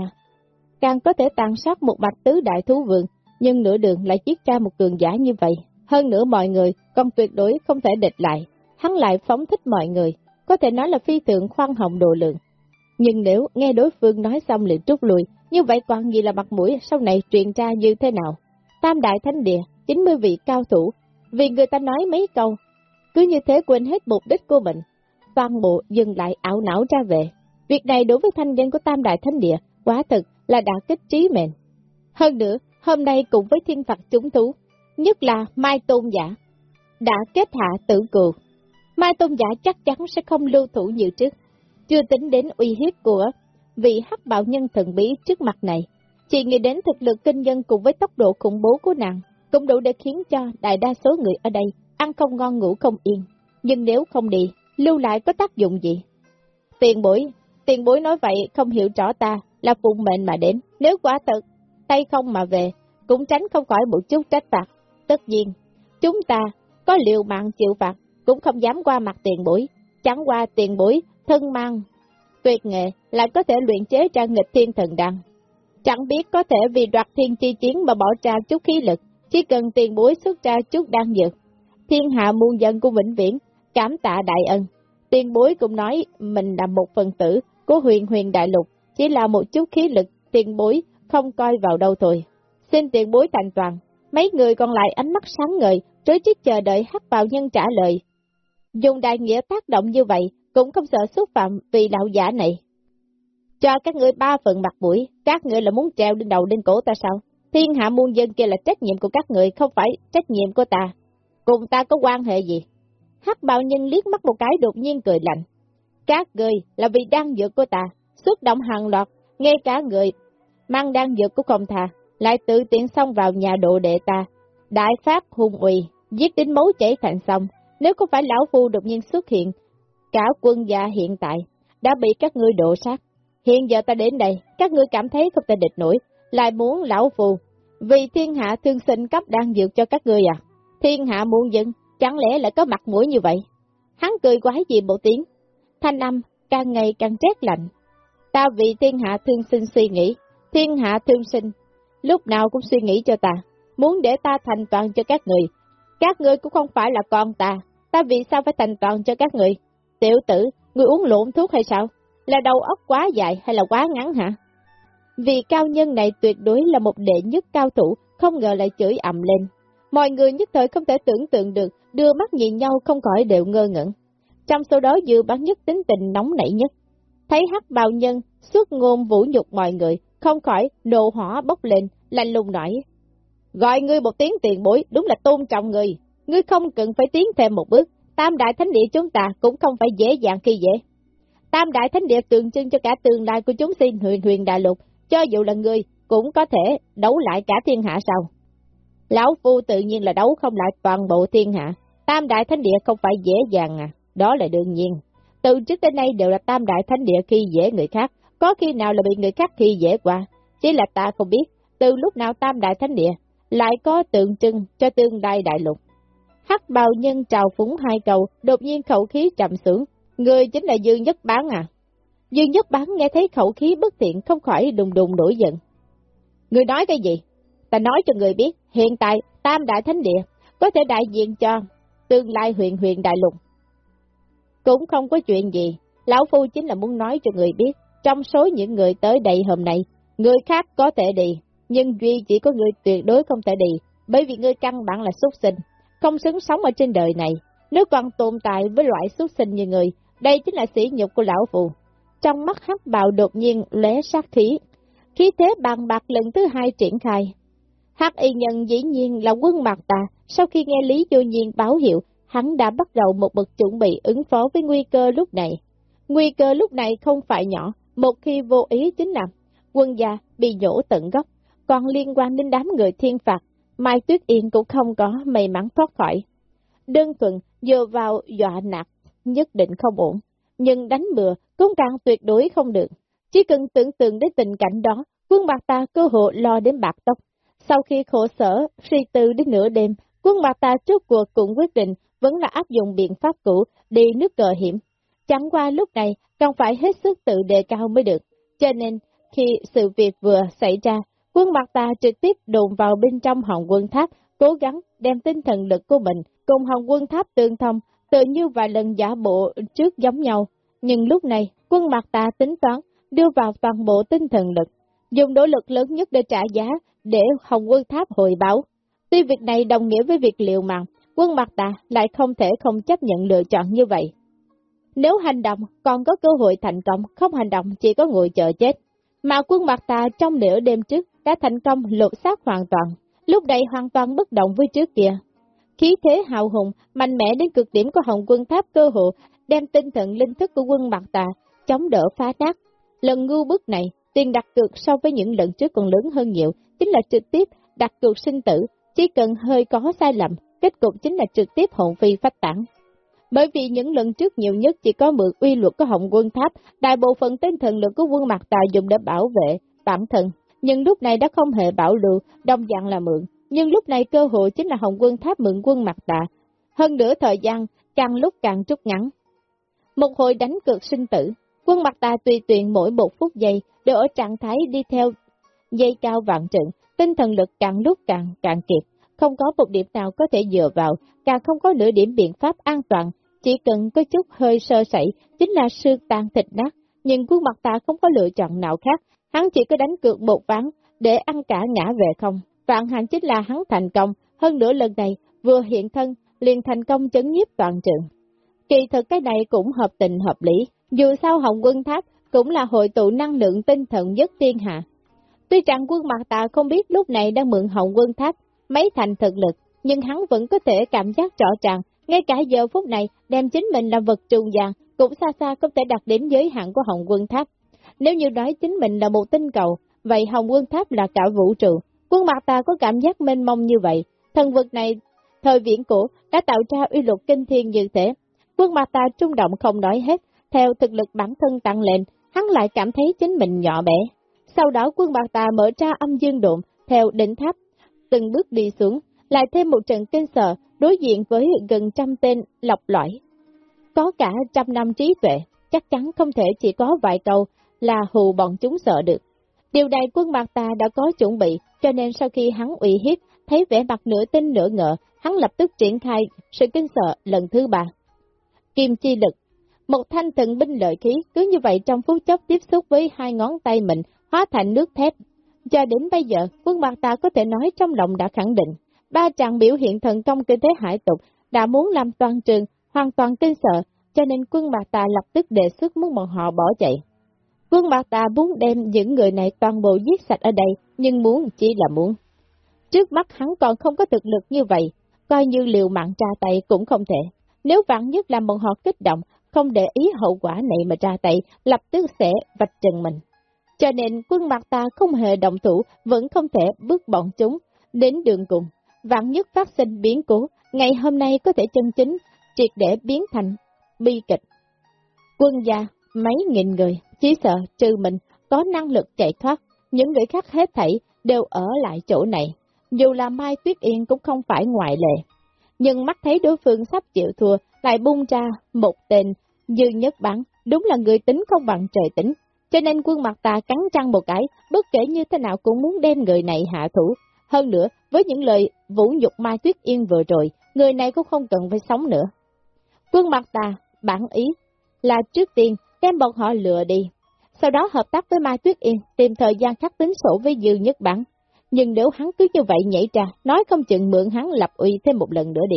Càng có thể tàn sát một mạch tứ đại thú vườn, nhưng nửa đường lại giết ra một cường giả như vậy. Hơn nữa mọi người còn tuyệt đối không thể địch lại. Hắn lại phóng thích mọi người, có thể nói là phi tượng khoan hồng độ lượng. Nhưng nếu nghe đối phương nói xong liền trút lui, như vậy còn gì là mặt mũi sau này truyền ra như thế nào? Tam đại thánh địa, 90 vị cao thủ, vì người ta nói mấy câu, cứ như thế quên hết mục đích của mình, toàn bộ dừng lại ảo não ra về. Việc này đối với thanh danh của Tam Đại Thánh Địa, quá thực là đã kích trí mệnh. Hơn nữa, hôm nay cùng với thiên phật chúng thú, nhất là Mai Tôn Giả, đã kết hạ tử cừu. Mai Tôn Giả chắc chắn sẽ không lưu thủ như trước, chưa tính đến uy hiếp của vị hắc bạo nhân thần bí trước mặt này. Chỉ nghĩ đến thực lực kinh nhân cùng với tốc độ khủng bố của nàng, cũng đủ để khiến cho đại đa số người ở đây ăn không ngon ngủ không yên. Nhưng nếu không đi, lưu lại có tác dụng gì? Tiền bối, tiền bối nói vậy không hiểu rõ ta là phụng mệnh mà đến. Nếu quả thật, tay không mà về, cũng tránh không khỏi một chút trách phạt. Tất nhiên, chúng ta có liều mạng chịu phạt, cũng không dám qua mặt tiền bối. Chẳng qua tiền bối, thân mang, tuyệt nghệ lại có thể luyện chế ra nghịch thiên thần đăng. Chẳng biết có thể vì đoạt thiên chi chiến mà bỏ ra chút khí lực, chỉ cần tiền bối xuất ra chút đan dược. Thiên hạ muôn dân của vĩnh viễn, cảm tạ đại ân. Tiền bối cũng nói mình là một phần tử của huyền huyền đại lục, chỉ là một chút khí lực, tiền bối không coi vào đâu thôi. Xin tiền bối thành toàn, mấy người còn lại ánh mắt sáng ngời, trối trích chờ đợi hắc bào nhân trả lời. Dùng đại nghĩa tác động như vậy, cũng không sợ xúc phạm vì đạo giả này. Cho các ngươi ba phần mặt mũi, các ngươi là muốn treo lên đầu lên cổ ta sao? Thiên hạ muôn dân kia là trách nhiệm của các người, không phải trách nhiệm của ta. Cùng ta có quan hệ gì? Hắc bào nhân liếc mắt một cái đột nhiên cười lạnh. Các người là vì đang dược của ta, xuất động hàng loạt, ngay cả người mang đang dược của không thà, lại tự tiện xông vào nhà độ đệ ta. Đại phát hung uy, giết đến máu chảy thành sông, nếu không phải lão phu đột nhiên xuất hiện, cả quân gia hiện tại đã bị các ngươi độ sát. Hiện giờ ta đến đây, các ngươi cảm thấy không thể địch nổi, lại muốn lão phù, vì thiên hạ thương sinh cấp đang dược cho các ngươi à? Thiên hạ muôn dân, chẳng lẽ lại có mặt mũi như vậy? Hắn cười quái gì bộ tiếng, thanh âm càng ngày càng rét lạnh. Ta vì thiên hạ thương sinh suy nghĩ, thiên hạ thương sinh, lúc nào cũng suy nghĩ cho ta, muốn để ta thành toàn cho các người. Các ngươi cũng không phải là con ta, ta vì sao phải thành toàn cho các người? Tiểu tử, người uống lộn thuốc hay sao? Là đầu óc quá dài hay là quá ngắn hả? Vì cao nhân này tuyệt đối là một đệ nhất cao thủ, không ngờ lại chửi ầm lên. Mọi người nhất thời không thể tưởng tượng được, đưa mắt nhìn nhau không khỏi đều ngơ ngẩn. Trong số đó dư bán nhất tính tình nóng nảy nhất. Thấy hắc bào nhân, suốt ngôn vũ nhục mọi người, không khỏi nộ hỏa bốc lên, lạnh lùng nói. Gọi ngươi một tiếng tiền bối, đúng là tôn trọng người. Ngươi không cần phải tiến thêm một bước, tam đại thánh địa chúng ta cũng không phải dễ dàng khi dễ. Tam đại thánh địa tượng trưng cho cả tương lai của chúng sinh huyền huyền đại lục, cho dù là người cũng có thể đấu lại cả thiên hạ sao. Lão Phu tự nhiên là đấu không lại toàn bộ thiên hạ, tam đại thánh địa không phải dễ dàng à, đó là đương nhiên. Từ trước đến nay đều là tam đại thánh địa khi dễ người khác, có khi nào là bị người khác khi dễ qua, chỉ là ta không biết, từ lúc nào tam đại thánh địa lại có tượng trưng cho tương lai đại lục. Hắc bào nhân trào phúng hai cầu, đột nhiên khẩu khí trầm xuống, người chính là Dương Nhất Bán à. Dương Nhất Bán nghe thấy khẩu khí bất thiện không khỏi đùng đùng nổi giận. Người nói cái gì? Ta nói cho người biết, hiện tại Tam Đại Thánh Địa có thể đại diện cho tương lai huyện huyện đại lục. Cũng không có chuyện gì, Lão Phu chính là muốn nói cho người biết, trong số những người tới đây hôm nay, người khác có thể đi, nhưng Duy chỉ có người tuyệt đối không thể đi, bởi vì người căn bản là xuất sinh, không xứng sống ở trên đời này. Nếu còn tồn tại với loại xuất sinh như người, đây chính là sĩ nhục của Lão phù. Trong mắt hắc bào đột nhiên lóe sát khí, khí thế bằng bạc lần thứ hai triển khai. Hắc y nhân dĩ nhiên là quân mặt ta, sau khi nghe Lý Vô Nhiên báo hiệu, hắn đã bắt đầu một bậc chuẩn bị ứng phó với nguy cơ lúc này. Nguy cơ lúc này không phải nhỏ, một khi vô ý chính là quân gia bị nhổ tận gốc, còn liên quan đến đám người thiên phạt, Mai Tuyết Yên cũng không có may mắn thoát khỏi. Đơn thuần dựa vào dọa nạt, nhất định không ổn, nhưng đánh bừa cũng càng tuyệt đối không được. Chỉ cần tưởng tượng đến tình cảnh đó, quân mặt ta cơ hội lo đến bạc tóc. Sau khi khổ sở, suy tư đến nửa đêm, quân mặt ta trước cuộc cũng quyết định vẫn là áp dụng biện pháp cũ đi nước cờ hiểm. Chẳng qua lúc này, cần phải hết sức tự đề cao mới được. Cho nên, khi sự việc vừa xảy ra, quân mặt ta trực tiếp đồn vào bên trong hồng quân tháp, cố gắng đem tinh thần lực của mình cùng hồng quân tháp tương thông, tự như vài lần giả bộ trước giống nhau. Nhưng lúc này, quân mặt ta tính toán đưa vào toàn bộ tinh thần lực, dùng nỗ lực lớn nhất để trả giá, để hồng quân tháp hồi báo. Tuy việc này đồng nghĩa với việc liều mạng, quân mặt ta lại không thể không chấp nhận lựa chọn như vậy. Nếu hành động còn có cơ hội thành công, không hành động chỉ có ngồi chờ chết. Mà quân mặt ta trong nửa đêm trước đã thành công lột xác hoàn toàn, lúc đây hoàn toàn bất động với trước kia. Khí thế hào hùng, mạnh mẽ đến cực điểm của hồng quân tháp cơ hộ, đem tinh thần linh thức của quân mặt tà chống đỡ phá nát. Lần ngu bức này, tiền đặt cược so với những lần trước còn lớn hơn nhiều, chính là trực tiếp đặt cược sinh tử, chỉ cần hơi có sai lầm, kết cục chính là trực tiếp hồn phi phách tản. Bởi vì những lần trước nhiều nhất chỉ có mượn uy luật của hồng quân tháp, đại bộ phận tinh thần lực của quân mặt tà dùng để bảo vệ bản thân, nhưng lúc này đã không hề bảo lưu, đồng dạng là mượn, nhưng lúc này cơ hội chính là hồng quân tháp mượn quân mặt tà. Hơn nữa thời gian càng lúc càng trút ngắn. Một hồi đánh cược sinh tử, quân mặt tà tùy tuyển mỗi một phút giây đều ở trạng thái đi theo dây cao vạn trận, tinh thần lực càng lúc càng càng kiệt, không có một điểm nào có thể dựa vào, càng không có nửa điểm biện pháp an toàn, chỉ cần có chút hơi sơ sẩy, chính là xương tan thịt nát, nhưng quân mặt tạ không có lựa chọn nào khác, hắn chỉ có đánh cược một ván, để ăn cả ngã về không. Vạn hạnh chính là hắn thành công, hơn nữa lần này, vừa hiện thân, liền thành công chấn nhiếp toàn trường. Kỳ thực cái này cũng hợp tình hợp lý, dù sao Hồng Quân Tháp cũng là hội tụ năng lượng tinh thần nhất thiên hạ. Tuy rằng quân mặt tạ không biết lúc này đang mượn Hồng Quân Tháp mấy thành thực lực, nhưng hắn vẫn có thể cảm giác rõ ràng ngay cả giờ phút này, đem chính mình làm vật trùng gian, cũng xa xa không thể đạt đến giới hạn của Hồng Quân Tháp. Nếu như nói chính mình là một tinh cầu, vậy Hồng Quân Tháp là cả vũ trụ. Quân mặt ta có cảm giác mênh mông như vậy. Thần vật này, thời viễn cổ, đã tạo ra uy luật kinh thiên như thế. Quân mặt ta trung động không nói hết, theo thực lực bản thân tăng lên, hắn lại cảm thấy chính mình nhỏ bé. Sau đó quân bạc tà mở ra âm dương độn, theo đỉnh tháp, từng bước đi xuống, lại thêm một trận kinh sợ, đối diện với gần trăm tên lọc lõi. Có cả trăm năm trí tuệ, chắc chắn không thể chỉ có vài câu là hù bọn chúng sợ được. Điều này quân mặt ta đã có chuẩn bị, cho nên sau khi hắn ủy hiếp, thấy vẻ mặt nửa tin nửa ngờ, hắn lập tức triển khai sự kinh sợ lần thứ ba. Kim chi lực Một thanh thần binh lợi khí cứ như vậy trong phút chốc tiếp xúc với hai ngón tay mình, hóa thành nước thép. Cho đến bây giờ, quân mặt ta có thể nói trong lòng đã khẳng định, Ba chàng biểu hiện thần công kinh thế hải tục đã muốn làm toàn trường hoàn toàn kinh sợ, cho nên quân mặt ta lập tức đề xuất muốn bọn họ bỏ chạy. Quân Mạc Ta muốn đem những người này toàn bộ giết sạch ở đây, nhưng muốn chỉ là muốn. Trước mắt hắn còn không có thực lực như vậy, coi như liều mạng tra tay cũng không thể. Nếu vạn nhất làm bọn họ kích động, không để ý hậu quả này mà tra tay, lập tức sẽ vạch trần mình. Cho nên quân mặt ta không hề động thủ, vẫn không thể bước bọn chúng đến đường cùng vạn nhất phát sinh biến cố, ngày hôm nay có thể chân chính, triệt để biến thành bi kịch. Quân gia, mấy nghìn người, chỉ sợ trừ mình, có năng lực chạy thoát, những người khác hết thảy đều ở lại chỗ này. Dù là Mai Tuyết Yên cũng không phải ngoại lệ. Nhưng mắt thấy đối phương sắp chịu thua, lại bung ra một tên dư nhất bắn, đúng là người tính không bằng trời tính. Cho nên quân mặt ta cắn răng một cái, bất kể như thế nào cũng muốn đem người này hạ thủ. Hơn nữa, Với những lời vũ nhục Mai Tuyết Yên vừa rồi, người này cũng không cần phải sống nữa. Quân mặt ta, bản ý, là trước tiên đem bọn họ lừa đi, sau đó hợp tác với Mai Tuyết Yên, tìm thời gian khắc tính sổ với Dư Nhất Bản. Nhưng nếu hắn cứ như vậy nhảy ra, nói không chừng mượn hắn lập uy thêm một lần nữa đi.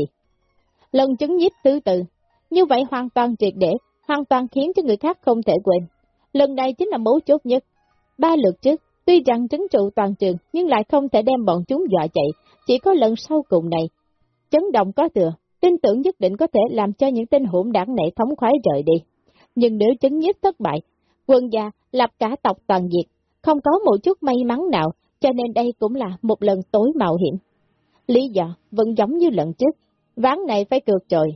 Lần chứng nhiếp thứ tư, như vậy hoàn toàn triệt để, hoàn toàn khiến cho người khác không thể quên. Lần này chính là mấu chốt nhất. Ba lượt trước, tuy rằng trấn trụ toàn trường, nhưng lại không thể đem bọn chúng dọa chạy, chỉ có lần sau cùng này. Chấn động có thừa, tin tưởng nhất định có thể làm cho những tên hỗn đảng này thống khoái rời đi. Nhưng nếu chấn nhiếp thất bại, quân gia lập cả tộc toàn diệt, không có một chút may mắn nào, cho nên đây cũng là một lần tối mạo hiểm. Lý do vẫn giống như lần trước, ván này phải cược trời.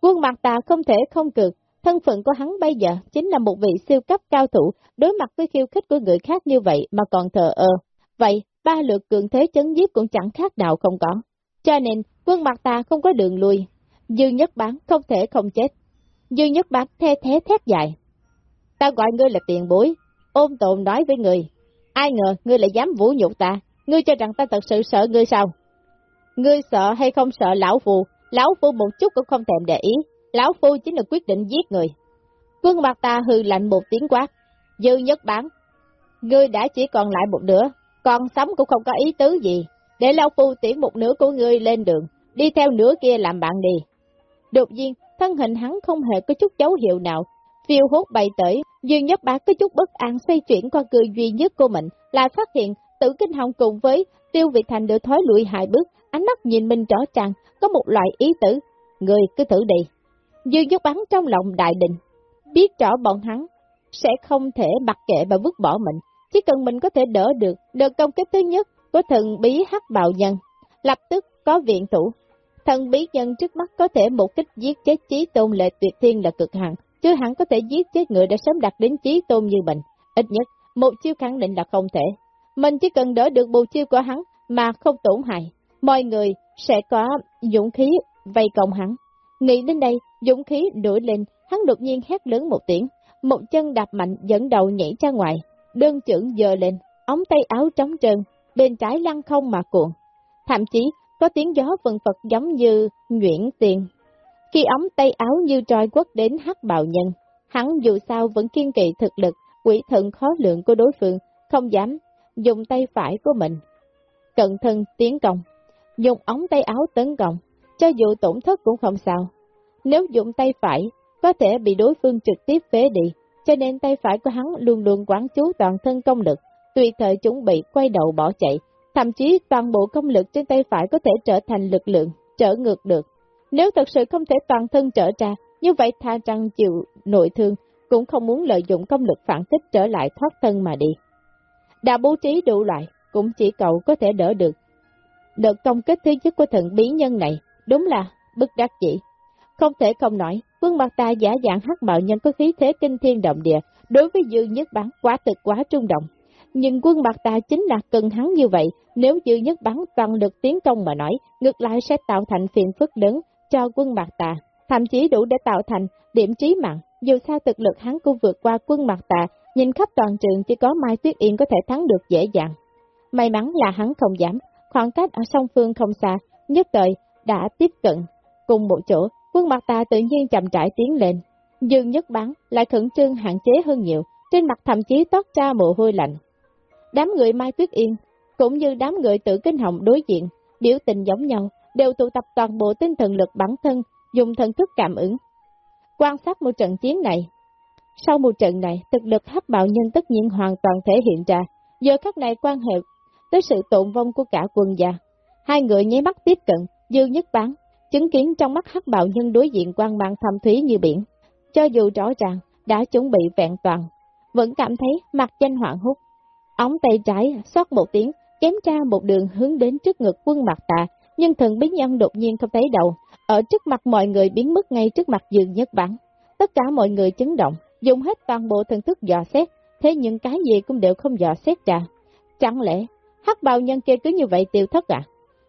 Quân mặt tà không thể không cược, thân phận của hắn bây giờ chính là một vị siêu cấp cao thủ, đối mặt với khiêu khích của người khác như vậy mà còn thờ ơ. Vậy, ba lượt cường thế chấn giết cũng chẳng khác nào không có. Cho nên, quân mặt ta không có đường lui. Dư nhất bán không thể không chết. Dư nhất Bác the thế thét dài. Ta gọi ngươi là tiền bối, ôm tồn nói với người. Ai ngờ ngươi lại dám vũ nhục ta, ngươi cho rằng ta thật sự sợ ngươi sao? Ngươi sợ hay không sợ lão phù, lão phu một chút cũng không thèm để ý, lão phu chính là quyết định giết người. Quân mặt ta hư lạnh một tiếng quát, dư nhất bản. Ngươi đã chỉ còn lại một nửa, còn sống cũng không có ý tứ gì, để lão phu tiễn một nửa của ngươi lên đường, đi theo nửa kia làm bạn đi. Đột nhiên, thân hình hắn không hề có chút dấu hiệu nào, phiêu hốt bay tới, Dương Nhất Bá có chút bất an xoay chuyển qua cười duy nhất của mình, lại phát hiện tử kinh hồng cùng với tiêu vị thành được thói lùi hai bước, ánh mắt nhìn mình rõ ràng, có một loại ý tử, người cứ thử đi. Dương Nhất Bá trong lòng đại định, biết rõ bọn hắn sẽ không thể mặc kệ và vứt bỏ mình, chỉ cần mình có thể đỡ được đợt công kích thứ nhất của thần bí hắc bạo nhân, lập tức có viện thủ. Thần bí nhân trước mắt có thể một kích giết chết trí tôn lệ tuyệt thiên là cực hạn, chứ hẳn có thể giết chết người đã sớm đặt đến trí tôn như mình. Ít nhất, một chiêu khẳng định là không thể. Mình chỉ cần đỡ được bù chiêu của hắn mà không tổn hại. Mọi người sẽ có dũng khí vây công hắn. Nghĩ đến đây, dũng khí đuổi lên, hắn đột nhiên hét lớn một tiếng. Một chân đạp mạnh dẫn đầu nhảy ra ngoài. Đơn trưởng dờ lên, ống tay áo trống trơn, bên trái lăn không mà cuộn. Thậm chí, có tiếng gió vần phật giống như nhuyễn tiền khi ống tay áo như trôi quất đến hắc bào nhân, hắn dù sao vẫn kiên kỵ thực lực, quỷ thận khó lượng của đối phương, không dám dùng tay phải của mình. Cận thân tiến công, dùng ống tay áo tấn công, cho dù tổn thất cũng không sao. Nếu dùng tay phải, có thể bị đối phương trực tiếp phế đi, cho nên tay phải của hắn luôn luôn quán chú toàn thân công lực, tùy thời chuẩn bị quay đầu bỏ chạy, thậm chí toàn bộ công lực trên tay phải có thể trở thành lực lượng, trở ngược được. Nếu thật sự không thể toàn thân trở ra, như vậy tha trăng chịu nội thương, cũng không muốn lợi dụng công lực phản kích trở lại thoát thân mà đi. Đã bố trí đủ loại, cũng chỉ cậu có thể đỡ được. Đợt công kích thứ nhất của thần bí nhân này, đúng là bức đắc dĩ. Không thể không nói, quân mặt ta giả dạng hắc mạo nhân có khí thế kinh thiên động địa, đối với dư nhất bán quá thực quá trung động. Nhưng quân bạc ta chính là cần hắn như vậy, nếu dư nhất bắn toàn lực tiến công mà nói, ngược lại sẽ tạo thành phiền phức lớn cho quân bạc Tà, thậm chí đủ để tạo thành điểm trí mạng. Dù sao thực lực hắn cũng vượt qua quân bạc Tà, nhìn khắp toàn trường chỉ có Mai Tuyết Yên có thể thắng được dễ dàng. May mắn là hắn không dám, khoảng cách ở song phương không xa, nhất thời đã tiếp cận. Cùng một chỗ, quân mặt Tà tự nhiên chậm trải tiến lên. Dương nhất bắn lại khẩn trương hạn chế hơn nhiều, trên mặt thậm chí toát ra mồ hôi lạnh. Đám người Mai Tuyết Yên, cũng như đám người tử kinh hồng đối diện, biểu tình giống nhau, đều tụ tập toàn bộ tinh thần lực bản thân, dùng thần thức cảm ứng. Quan sát một trận chiến này. Sau một trận này, thực lực hấp bạo nhân tất nhiên hoàn toàn thể hiện ra, giờ khắc này quan hệ tới sự tổn vong của cả quân gia. Hai người nháy mắt tiếp cận, dư nhất bán, chứng kiến trong mắt hắc bạo nhân đối diện quan mang thâm thúy như biển. Cho dù rõ ràng đã chuẩn bị vẹn toàn, vẫn cảm thấy mặt danh hoảng hút. Ống tay trái xót một tiếng, chém ra một đường hướng đến trước ngực quân mặt tà, nhưng thần bí nhân đột nhiên không thấy đầu, ở trước mặt mọi người biến mất ngay trước mặt dương nhất bản. Tất cả mọi người chấn động, dùng hết toàn bộ thần thức dò xét, thế nhưng cái gì cũng đều không dò xét ra. Chẳng lẽ, hắc bào nhân kia cứ như vậy tiêu thất à?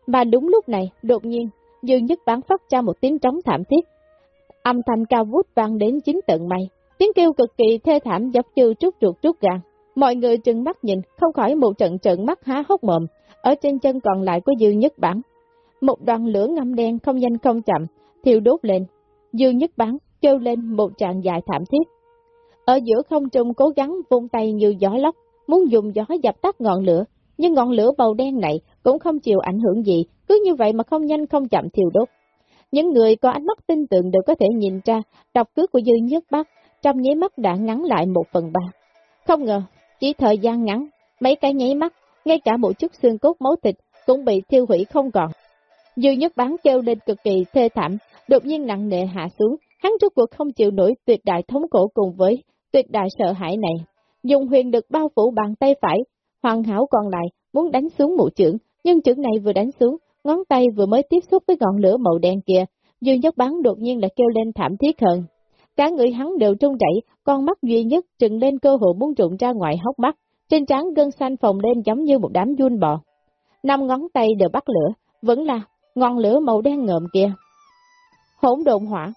Mà đúng lúc này, đột nhiên, dương nhất bản phát ra một tiếng trống thảm thiết. Âm thanh cao vút vang đến chính tận mây, tiếng kêu cực kỳ thê thảm dọc như trút ruột trút gan. Mọi người trừng mắt nhìn, không khỏi một trận trận mắt há hốc mồm, ở trên chân còn lại của Dương nhất bản. Một đoàn lửa ngâm đen không nhanh không chậm, thiêu đốt lên. Dương nhất bản kêu lên một trạng dài thảm thiết. Ở giữa không trung cố gắng vung tay như gió lốc, muốn dùng gió dập tắt ngọn lửa, nhưng ngọn lửa màu đen này cũng không chịu ảnh hưởng gì, cứ như vậy mà không nhanh không chậm thiêu đốt. Những người có ánh mắt tin tưởng đều có thể nhìn ra, độc cước của Dư Nhất Bắc trong nháy mắt đã ngắn lại một phần ba. Không ngờ, chỉ thời gian ngắn, mấy cái nháy mắt, ngay cả một chút xương cốt máu thịt cũng bị thiêu hủy không còn. Dư Nhất Bán kêu lên cực kỳ thê thảm, đột nhiên nặng nề hạ xuống, hắn rốt cuộc không chịu nổi tuyệt đại thống cổ cùng với tuyệt đại sợ hãi này. Dùng huyền được bao phủ bàn tay phải, hoàn hảo còn lại, muốn đánh xuống mụ trưởng, nhưng trưởng này vừa đánh xuống, ngón tay vừa mới tiếp xúc với ngọn lửa màu đen kia, Dương Nhất Bán đột nhiên lại kêu lên thảm thiết hơn. Cả người hắn đều trung chảy, con mắt duy nhất trừng lên cơ hội muốn trụng ra ngoài hốc mắt, trên trán gân xanh phồng lên giống như một đám run bò. Năm ngón tay đều bắt lửa, vẫn là ngọn lửa màu đen ngợm kia. Hỗn độn hỏa,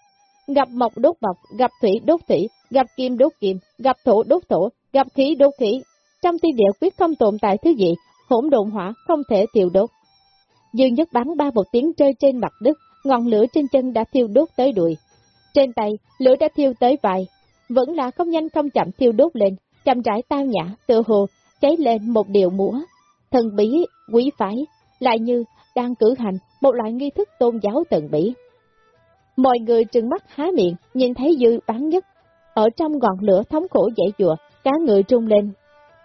gặp mộc đốt mộc, gặp thủy đốt thủy, gặp kim đốt kim, gặp thổ đốt thổ, gặp khí đốt khí. Trong thiên địa quyết không tồn tại thứ gì, hỗn độn hỏa không thể tiêu đốt. Dương nhất bắn ba một tiếng rơi trên mặt đất, ngọn lửa trên chân đã thiêu đốt tới đùi. Trên tay, lửa đã thiêu tới vài, vẫn là không nhanh không chậm thiêu đốt lên, chậm rãi tao nhã, tự hồ, cháy lên một điều múa. Thần bí, quý phái, lại như đang cử hành một loại nghi thức tôn giáo tận bỉ. Mọi người trừng mắt há miệng, nhìn thấy dư bán nhất, ở trong ngọn lửa thống khổ dãy dùa, cá người trung lên.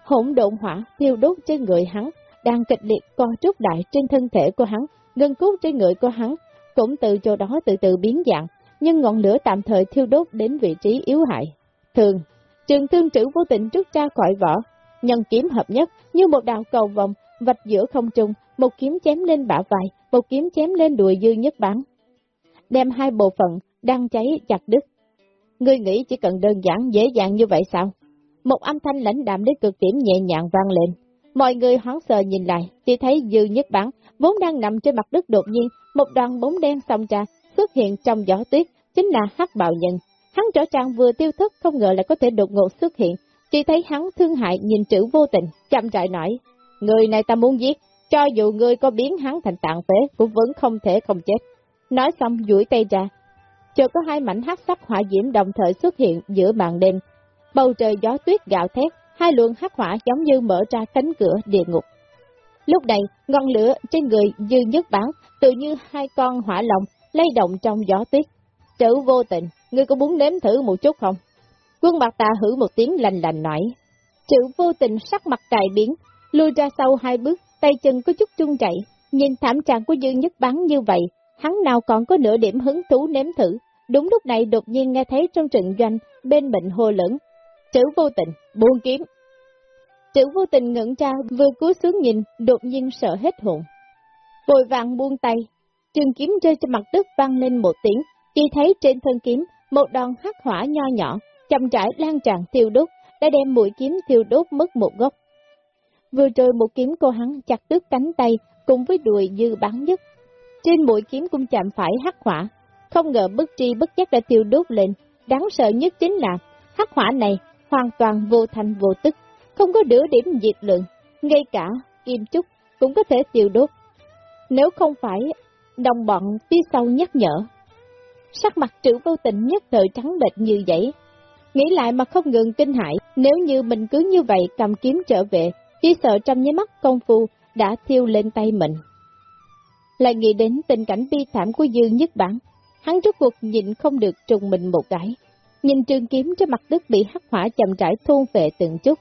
Hỗn độn hỏa thiêu đốt trên người hắn, đang kịch liệt co trúc đại trên thân thể của hắn, ngân cốt trên người của hắn, cũng từ chỗ đó từ từ biến dạng, nhưng ngọn lửa tạm thời thiêu đốt đến vị trí yếu hại. Thường, trường thương trữ vô tình rút ra khỏi vỏ, nhân kiếm hợp nhất như một đạo cầu vòng, vạch giữa không trung, một kiếm chém lên bả vai, một kiếm chém lên đùi dư nhất bán. Đem hai bộ phận đang cháy chặt đứt. Ngươi nghĩ chỉ cần đơn giản dễ dàng như vậy sao? Một âm thanh lãnh đạm đến cực điểm nhẹ nhàng vang lên. Mọi người hoảng sợ nhìn lại, chỉ thấy dư nhất bản, vốn đang nằm trên mặt đất đột nhiên, một đoàn bóng đen xông ra, xuất hiện trong gió tuyết, chính là hắc bào nhân. Hắn rõ ràng vừa tiêu thức không ngờ lại có thể đột ngột xuất hiện, chỉ thấy hắn thương hại nhìn chữ vô tình, chậm rãi nói, người này ta muốn giết, cho dù ngươi có biến hắn thành tạng phế cũng vẫn không thể không chết. Nói xong duỗi tay ra, chờ có hai mảnh hắc sắc hỏa diễm đồng thời xuất hiện giữa màn đêm. Bầu trời gió tuyết gạo thét, hai luồng hắc hỏa giống như mở ra cánh cửa địa ngục. Lúc này, ngọn lửa trên người dư nhất bản, tự như hai con hỏa lòng, lay động trong gió tuyết. Chữ vô tình, ngươi có muốn nếm thử một chút không? Quân mặt ta hử một tiếng lành lành nói. Chữ vô tình sắc mặt cài biến, lùi ra sau hai bước, tay chân có chút trung chạy, nhìn thảm trạng của Dương nhất bán như vậy, hắn nào còn có nửa điểm hứng thú nếm thử. Đúng lúc này đột nhiên nghe thấy trong trận doanh, bên bệnh hô lẫn. Chữ vô tình, buông kiếm. Chữ vô tình ngẩn ra, vừa cúi xuống nhìn, đột nhiên sợ hết hồn. Vội vàng buông tay, trường kiếm rơi trên mặt đất vang lên một tiếng, chỉ thấy trên thân kiếm, một đòn hắc hỏa nho nhỏ, chậm rãi lan tràn thiêu đốt, đã đem mũi kiếm thiêu đốt mất một gốc. Vừa rồi một kiếm cô hắn chặt đứt cánh tay cùng với đùi dư bắn nhất. Trên mũi kiếm cũng chạm phải hắc hỏa, không ngờ bất tri bất giác đã tiêu đốt lên. Đáng sợ nhất chính là hắc hỏa này hoàn toàn vô thành vô tức, không có đứa điểm diệt lượng, ngay cả kim trúc cũng có thể tiêu đốt. Nếu không phải đồng bọn phía sau nhắc nhở, sắc mặt trữ vô tình nhất thời trắng bệch như vậy. Nghĩ lại mà không ngừng kinh hãi, nếu như mình cứ như vậy cầm kiếm trở về, chỉ sợ trong nháy mắt công phu đã thiêu lên tay mình. Lại nghĩ đến tình cảnh bi thảm của Dương Nhất Bản, hắn rốt cuộc nhìn không được trùng mình một cái. Nhìn trường kiếm trên mặt đất bị hắc hỏa chậm rãi thôn về từng chút,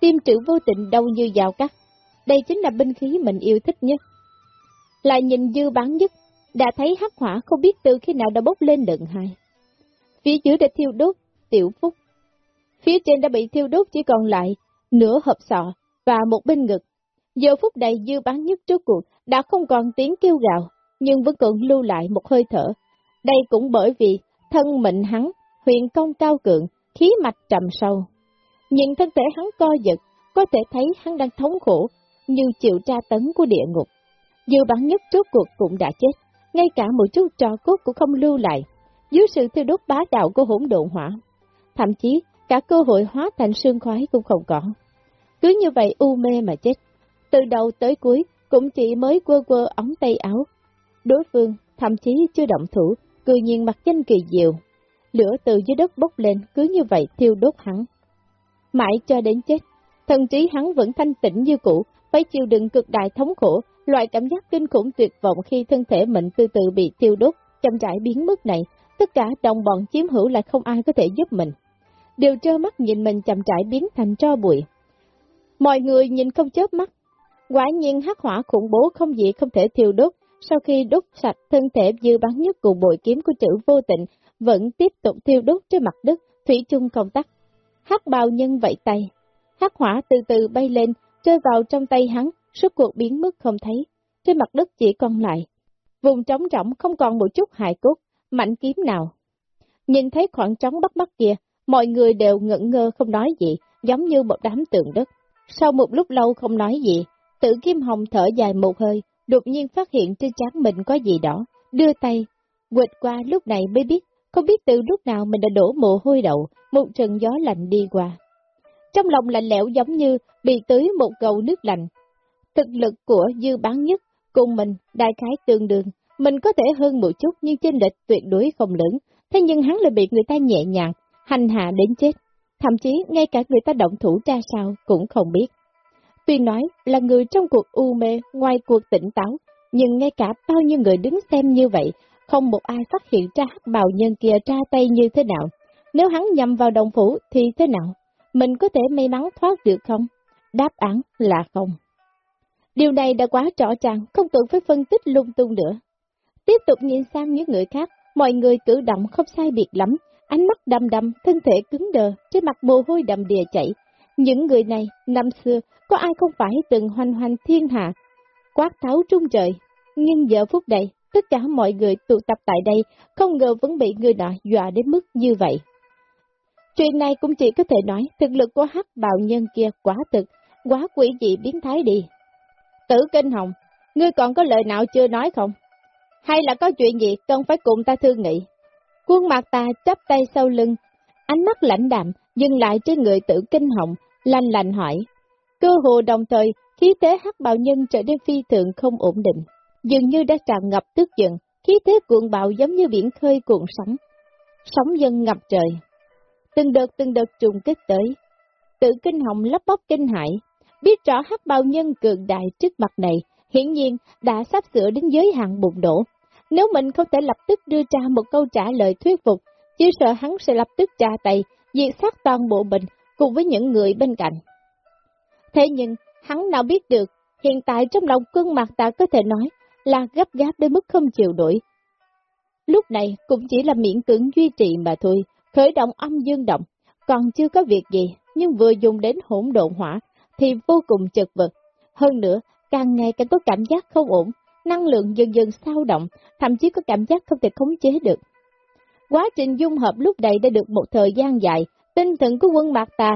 tim trữ vô tình đau như dao cắt. Đây chính là binh khí mình yêu thích nhất. Lại nhìn dư bán nhất, đã thấy hắc hỏa không biết từ khi nào đã bốc lên lần hai. Phía dưới đã thiêu đốt, tiểu phúc. Phía trên đã bị thiêu đốt chỉ còn lại nửa hộp sọ, và một bên ngực. Giờ phút đầy dư bán nhất trước cuộc đã không còn tiếng kêu gào, nhưng vẫn còn lưu lại một hơi thở. Đây cũng bởi vì thân mệnh hắn, huyền công cao cường, khí mạch trầm sâu. Nhìn thân thể hắn co giật, có thể thấy hắn đang thống khổ, như chịu tra tấn của địa ngục. Dư bắn nhất trước cuộc cũng đã chết, ngay cả một chút trò cốt cũng không lưu lại, dưới sự thiêu đốt bá đạo của hỗn độn hỏa. Thậm chí, cả cơ hội hóa thành sương khói cũng không có. cứ như vậy u mê mà chết. Từ đầu tới cuối, cũng chỉ mới quơ quơ ống tay áo. Đối phương, thậm chí chưa động thủ, cười nhiên mặt danh kỳ diệu. Lửa từ dưới đất bốc lên, cứ như vậy thiêu đốt hắn. Mãi cho đến chết, thần trí hắn vẫn thanh tĩnh như cũ, phải chịu đựng cực đại thống khổ, loại cảm giác kinh khủng tuyệt vọng khi thân thể mình từ từ bị tiêu đốt, chậm rãi biến mất này, tất cả đồng bọn chiếm hữu lại không ai có thể giúp mình. Đều trơ mắt nhìn mình chậm rãi biến thành tro bụi. Mọi người nhìn không chớp mắt. Quả nhiên hắc hỏa khủng bố không gì không thể thiêu đốt, sau khi đốt sạch thân thể dư bắn nhất cùng bội kiếm của chữ vô tịnh, vẫn tiếp tục thiêu đốt trên mặt đất, thủy chung không tắt. Hắc bào nhân vẫy tay, hắc hỏa từ từ bay lên, rơi vào trong tay hắn, suốt cuộc biến mất không thấy. Trên mặt đất chỉ còn lại. Vùng trống rỗng không còn một chút hài cốt, mảnh kiếm nào. Nhìn thấy khoảng trống bắt mắt kia, mọi người đều ngẩn ngơ không nói gì, giống như một đám tượng đất. Sau một lúc lâu không nói gì, tử kim hồng thở dài một hơi, đột nhiên phát hiện trên trán mình có gì đó, đưa tay, quệt qua lúc này mới biết, không biết từ lúc nào mình đã đổ mồ hôi đậu, một trận gió lạnh đi qua. Trong lòng lạnh lẽo giống như bị tưới một cầu nước lạnh. Thực lực của dư bán nhất cùng mình đại khái tương đương, mình có thể hơn một chút nhưng trên lệch tuyệt đối không lớn, thế nhưng hắn lại bị người ta nhẹ nhàng, hành hạ đến chết. Thậm chí ngay cả người ta động thủ ra sao cũng không biết. Tuy nói là người trong cuộc u mê ngoài cuộc tỉnh táo, nhưng ngay cả bao nhiêu người đứng xem như vậy, không một ai phát hiện ra hắc bào nhân kia ra tay như thế nào. Nếu hắn nhầm vào đồng phủ thì thế nào? Mình có thể may mắn thoát được không? Đáp án là không. Điều này đã quá rõ ràng, không cần phải phân tích lung tung nữa. Tiếp tục nhìn sang những người khác, mọi người cử động không sai biệt lắm, ánh mắt đầm đầm, thân thể cứng đờ, trên mặt mồ hôi đầm đìa chảy. Những người này, năm xưa, có ai không phải từng hoành hoành thiên hạ, quát tháo trung trời. Nhưng giờ phút này, tất cả mọi người tụ tập tại đây, không ngờ vẫn bị người nọ dọa đến mức như vậy. Chuyện này cũng chỉ có thể nói thực lực của hắc bào nhân kia quá thực, quá quỷ dị biến thái đi. Tử Kinh Hồng, ngươi còn có lời nào chưa nói không? Hay là có chuyện gì cần phải cùng ta thương nghị? Quân mặt ta chắp tay sau lưng, ánh mắt lãnh đạm, dừng lại trên người tử Kinh Hồng, lanh lành hỏi. Cơ hồ đồng thời, khí thế hắc bào nhân trở nên phi thường không ổn định, dường như đã tràn ngập tức giận, khí thế cuộn bạo giống như biển khơi cuộn sóng. Sóng dân ngập trời. Từng đợt từng đợt trùng kích tới. Tự kinh hồng lấp bóc kinh hại, biết rõ hắc bào nhân cường đại trước mặt này, hiển nhiên đã sắp sửa đến giới hạn bùng đổ. Nếu mình không thể lập tức đưa ra một câu trả lời thuyết phục, chỉ sợ hắn sẽ lập tức ra tay, diệt sát toàn bộ mình cùng với những người bên cạnh. Thế nhưng, hắn nào biết được, hiện tại trong lòng cương mặt ta có thể nói là gấp gáp đến mức không chịu nổi. Lúc này cũng chỉ là miễn cưỡng duy trì mà thôi, khởi động âm dương động, còn chưa có việc gì, nhưng vừa dùng đến hỗn độn hỏa thì vô cùng chật vật. Hơn nữa, càng ngày càng có cảm giác không ổn, năng lượng dần dần sao động, thậm chí có cảm giác không thể khống chế được. Quá trình dung hợp lúc này đã được một thời gian dài, tinh thần của quân Mạc ta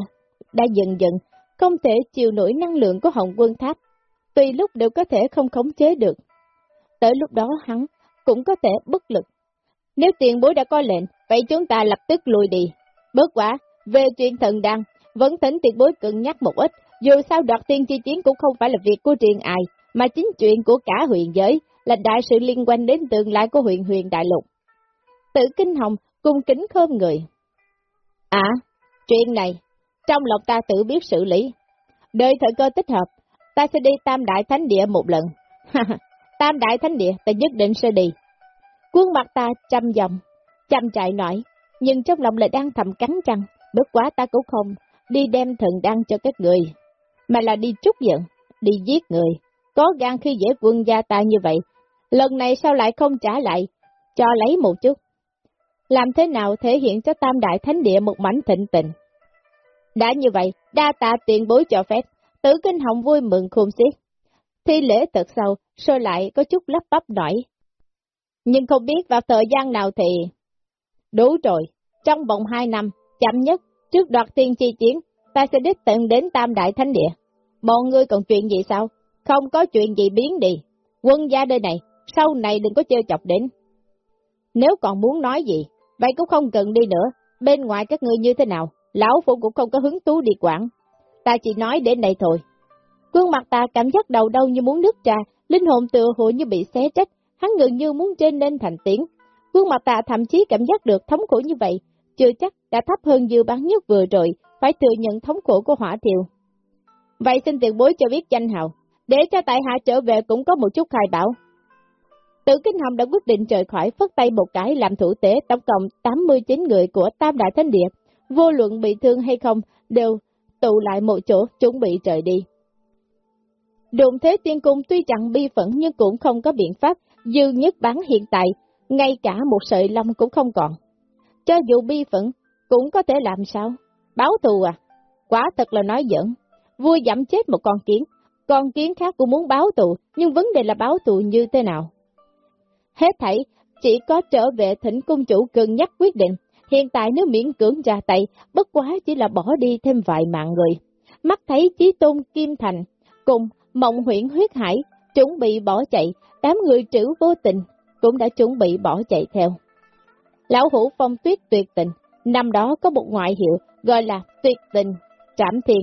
đã dần dần không thể chịu nổi năng lượng của hồng quân tháp, tùy lúc đều có thể không khống chế được. Tới lúc đó hắn cũng có thể bất lực. Nếu tiền bối đã có lệnh, vậy chúng ta lập tức lùi đi. Bớt quá về chuyện thần đăng, vẫn thỉnh tiền bối cân nhắc một ít, dù sao đoạt tiên chi chiến cũng không phải là việc của riêng ai, mà chính chuyện của cả huyền giới, là đại sự liên quan đến tương lai của huyền huyền đại lục. Tự kinh hồng, cung kính khơm người. À, chuyện này, trong lòng ta tự biết xử lý. Đợi thời cơ tích hợp, ta sẽ đi Tam Đại Thánh Địa một lần. Tam Đại Thánh Địa, ta nhất định sẽ đi. Quân mặt ta chăm dòng, chăm chạy nổi, nhưng trong lòng lại đang thầm cắn răng, bất quá ta cũng không đi đem thần đăng cho các người, mà là đi trút giận, đi giết người. Có gan khi dễ quân gia ta như vậy, lần này sao lại không trả lại, cho lấy một chút. Làm thế nào thể hiện cho Tam Đại Thánh Địa một mảnh thịnh tình? Đã như vậy, đa tạ tiền bối cho phép, tử kinh hồng vui mừng khôn xiết. Thi lễ thật sâu, sơ lại có chút lắp bắp nổi. Nhưng không biết vào thời gian nào thì... Đủ rồi, trong vòng hai năm, chậm nhất, trước đoạt tiên chi chiến, ta sẽ đích tận đến Tam Đại Thánh Địa. Bọn ngươi còn chuyện gì sao? Không có chuyện gì biến đi. Quân gia đây này, sau này đừng có chơi chọc đến. Nếu còn muốn nói gì, vậy cũng không cần đi nữa. Bên ngoài các ngươi như thế nào, lão phụ cũng không có hứng thú đi quản. ta chỉ nói đến đây thôi. Quân mặt ta cảm giác đầu đau như muốn nước trà, linh hồn tựa hồ như bị xé trách, hắn gần như muốn trên lên thành tiếng. Quân mặt ta thậm chí cảm giác được thống khổ như vậy, chưa chắc đã thấp hơn dư bán nhất vừa rồi, phải thừa nhận thống khổ của hỏa thiều. Vậy xin tiền bối cho biết danh hào, để cho tại hạ trở về cũng có một chút khai bảo. Tử Kinh Hồng đã quyết định rời khỏi phất tay một cái làm thủ tế tổng cộng 89 người của Tam Đại Thánh Địa, vô luận bị thương hay không đều tụ lại một chỗ chuẩn bị rời đi. Đụng thế tiên cung tuy chẳng bi phẫn nhưng cũng không có biện pháp, dư nhất bán hiện tại, ngay cả một sợi lông cũng không còn. Cho dù bi phận cũng có thể làm sao? Báo thù à? Quá thật là nói giỡn. Vui giảm chết một con kiến, con kiến khác cũng muốn báo thù, nhưng vấn đề là báo thù như thế nào? Hết thảy, chỉ có trở về thỉnh cung chủ cân nhắc quyết định. Hiện tại nếu miễn cưỡng ra tay, bất quá chỉ là bỏ đi thêm vài mạng người. Mắt thấy chí tôn Kim Thành, cùng mộng huyện huyết hải, chuẩn bị bỏ chạy, đám người trữ vô tình, cũng đã chuẩn bị bỏ chạy theo. Lão hủ phong tuyết tuyệt tình, năm đó có một ngoại hiệu gọi là tuyệt tình, trảm thiên.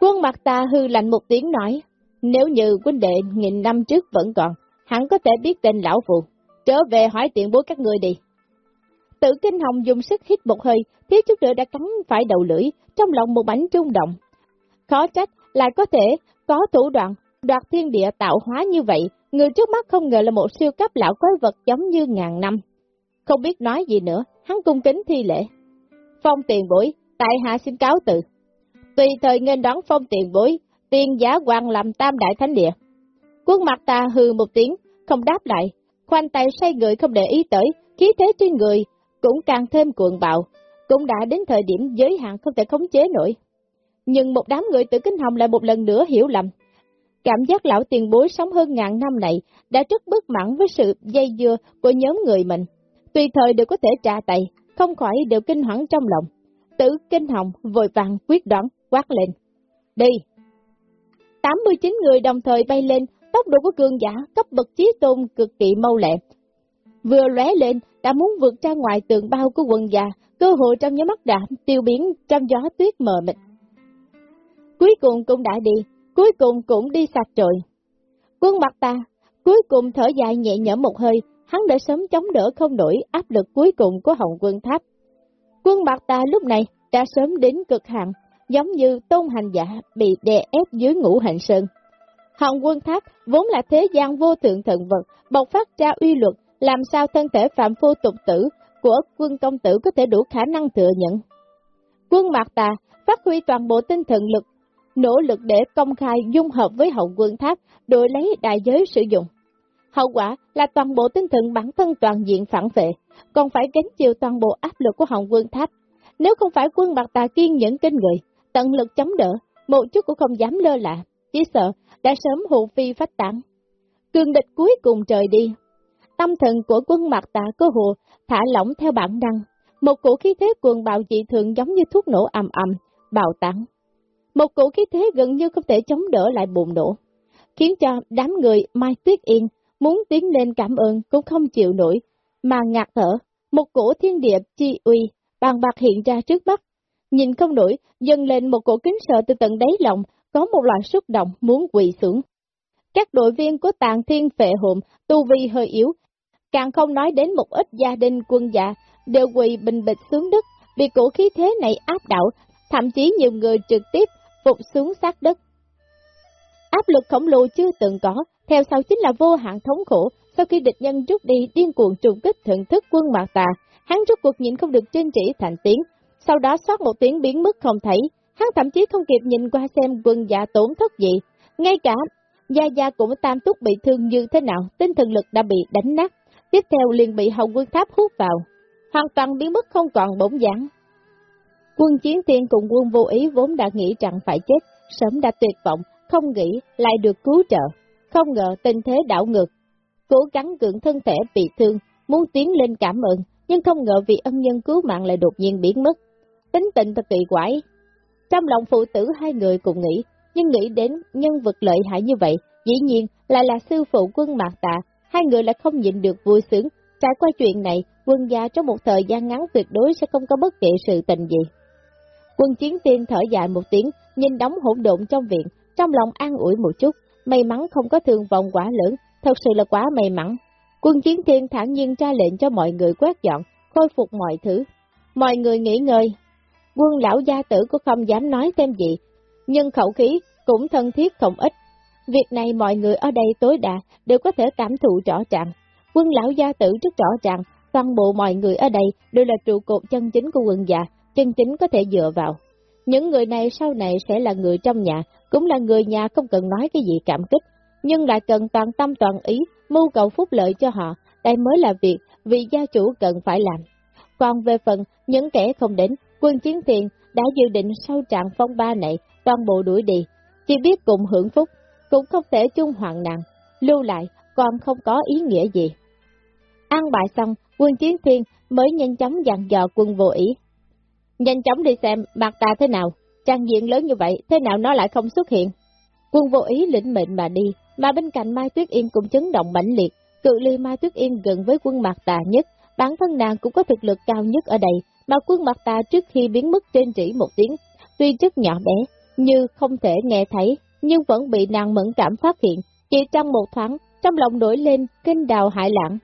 Quân mặt ta hư lạnh một tiếng nói, nếu như quân đệ nghìn năm trước vẫn còn, hắn có thể biết tên lão phụ, trở về hỏi tiện bối các người đi. Tự kinh hồng dùng sức hít một hơi, thiếu chút nữa đã cắn phải đầu lưỡi, trong lòng một bánh trung động. Khó trách, lại có thể có thủ đoạn, đoạt thiên địa tạo hóa như vậy, người trước mắt không ngờ là một siêu cấp lão quái vật giống như ngàn năm. Không biết nói gì nữa, hắn cung kính thi lễ. Phong tiền bối, tại hạ xin cáo từ. Tùy thời nghênh đón phong tiền bối, tiền giá quan làm tam đại thánh địa. Quân mặt ta hừ một tiếng, không đáp lại, khoanh tay say người không để ý tới, khí thế trên người cũng càng thêm cuộn bạo, cũng đã đến thời điểm giới hạn không thể khống chế nổi. Nhưng một đám người tự kinh hồng lại một lần nữa hiểu lầm. Cảm giác lão tiền bối sống hơn ngàn năm này đã rất bất mãn với sự dây dưa của nhóm người mình. Tùy thời đều có thể trả tay, không khỏi đều kinh hoảng trong lòng. Tử kinh hồng vội vàng quyết đoán quát lên. Đi! 89 người đồng thời bay lên, tốc độ của cường giả cấp bậc chí tôn cực kỳ mau lẹ. Vừa lóe lên, đã muốn vượt ra ngoài tường bao của quần già, cơ hội trong nhóm mắt đã tiêu biến trong gió tuyết mờ mịt. Cuối cùng cũng đã đi, cuối cùng cũng đi sạch rồi. Quân mặt ta, cuối cùng thở dài nhẹ nhõm một hơi, hắn đã sớm chống đỡ không nổi áp lực cuối cùng của Hồng Quân Tháp. Quân Bạc ta lúc này đã sớm đến cực hạn, giống như tôn hành giả bị đè ép dưới ngũ hành sơn. Hồng Quân Tháp vốn là thế gian vô thượng thần vật, bộc phát ra uy luật, làm sao thân thể phạm phu tục tử của quân công tử có thể đủ khả năng thừa nhận. Quân Mạc Tà phát huy toàn bộ tinh thần lực nỗ lực để công khai dung hợp với hậu quân tháp, đổi lấy đại giới sử dụng. Hậu quả là toàn bộ tinh thần bản thân toàn diện phản vệ, còn phải gánh chịu toàn bộ áp lực của hồng quân tháp. Nếu không phải quân bạc tà kiên nhẫn kinh người, tận lực chống đỡ, một chút cũng không dám lơ là, chỉ sợ đã sớm hụ phi phách tán. Cường địch cuối cùng trời đi. Tâm thần của quân mặt tà cơ hồ thả lỏng theo bản năng, một cổ khí thế cuồng bạo dị thường giống như thuốc nổ ầm ầm, bạo tán. Một cổ khí thế gần như không thể chống đỡ lại bùng nổ, khiến cho đám người Mai Tuyết Yên muốn tiến lên cảm ơn cũng không chịu nổi, mà ngạt thở, một cổ thiên địa chi uy, bàn bạc hiện ra trước mắt. Nhìn không nổi, dâng lên một cổ kính sợ từ tận đáy lòng, có một loại xúc động muốn quỳ xuống. Các đội viên của tàng thiên phệ hồn, tu vi hơi yếu, càng không nói đến một ít gia đình quân dạ, đều quỳ bình bịch xuống đất, vì cổ khí thế này áp đảo, thậm chí nhiều người trực tiếp phục xuống sát đất. Áp lực khổng lồ chưa từng có, theo sau chính là vô hạn thống khổ, sau khi địch nhân rút đi điên cuồng trùng kích thượng thức quân mạc tà, hắn rút cuộc nhịn không được trên chỉ thành tiếng, sau đó xót một tiếng biến mất không thấy, hắn thậm chí không kịp nhìn qua xem quân giả tổn thất gì, ngay cả Gia Gia cũng tam túc bị thương như thế nào, tinh thần lực đã bị đánh nát, tiếp theo liền bị hồng quân tháp hút vào, hoàn toàn biến mất không còn bổng dáng. Quân chiến tiên cùng quân vô ý vốn đã nghĩ rằng phải chết, sớm đã tuyệt vọng, không nghĩ lại được cứu trợ. Không ngờ tình thế đảo ngược. Cố gắng cưỡng thân thể bị thương, muốn tiến lên cảm ơn, nhưng không ngờ vì ân nhân cứu mạng lại đột nhiên biến mất. Tính tình thật kỳ quái. Trong lòng phụ tử hai người cùng nghĩ, nhưng nghĩ đến nhân vật lợi hại như vậy, dĩ nhiên lại là sư phụ quân mạc tạ, hai người lại không nhịn được vui sướng. Trải qua chuyện này, quân gia trong một thời gian ngắn tuyệt đối sẽ không có bất kỳ sự tình gì. Quân chiến tiên thở dài một tiếng, nhìn đóng hỗn độn trong viện, trong lòng an ủi một chút, may mắn không có thương vong quá lớn, thật sự là quá may mắn. Quân chiến thiên thản nhiên ra lệnh cho mọi người quét dọn, khôi phục mọi thứ. Mọi người nghỉ ngơi. Quân lão gia tử cũng không dám nói thêm gì, nhưng khẩu khí cũng thân thiết không ít. Việc này mọi người ở đây tối đa đều có thể cảm thụ rõ ràng. Quân lão gia tử rất rõ ràng, toàn bộ mọi người ở đây đều là trụ cột chân chính của quân già, chân chính có thể dựa vào. Những người này sau này sẽ là người trong nhà, cũng là người nhà không cần nói cái gì cảm kích, nhưng lại cần toàn tâm toàn ý, mưu cầu phúc lợi cho họ, đây mới là việc vị gia chủ cần phải làm. Còn về phần những kẻ không đến, quân chiến thiền đã dự định sau trạng phong ba này, toàn bộ đuổi đi, chỉ biết cùng hưởng phúc, cũng không thể chung hoạn nạn, lưu lại còn không có ý nghĩa gì. An bại xong, quân chiến thiên mới nhanh chóng dặn dò quân vô ý. Nhanh chóng đi xem bạc ta thế nào, trang diện lớn như vậy, thế nào nó lại không xuất hiện. Quân vô ý lĩnh mệnh mà đi, mà bên cạnh Mai Tuyết Yên cũng chấn động mãnh liệt, cự ly Mai Tuyết Yên gần với quân mặt tà nhất, bản thân nàng cũng có thực lực cao nhất ở đây, mà quân mặt tà trước khi biến mất trên chỉ một tiếng, tuy rất nhỏ bé, như không thể nghe thấy, nhưng vẫn bị nàng mẫn cảm phát hiện, chỉ trong một thoáng, trong lòng nổi lên kinh đào hại lãng,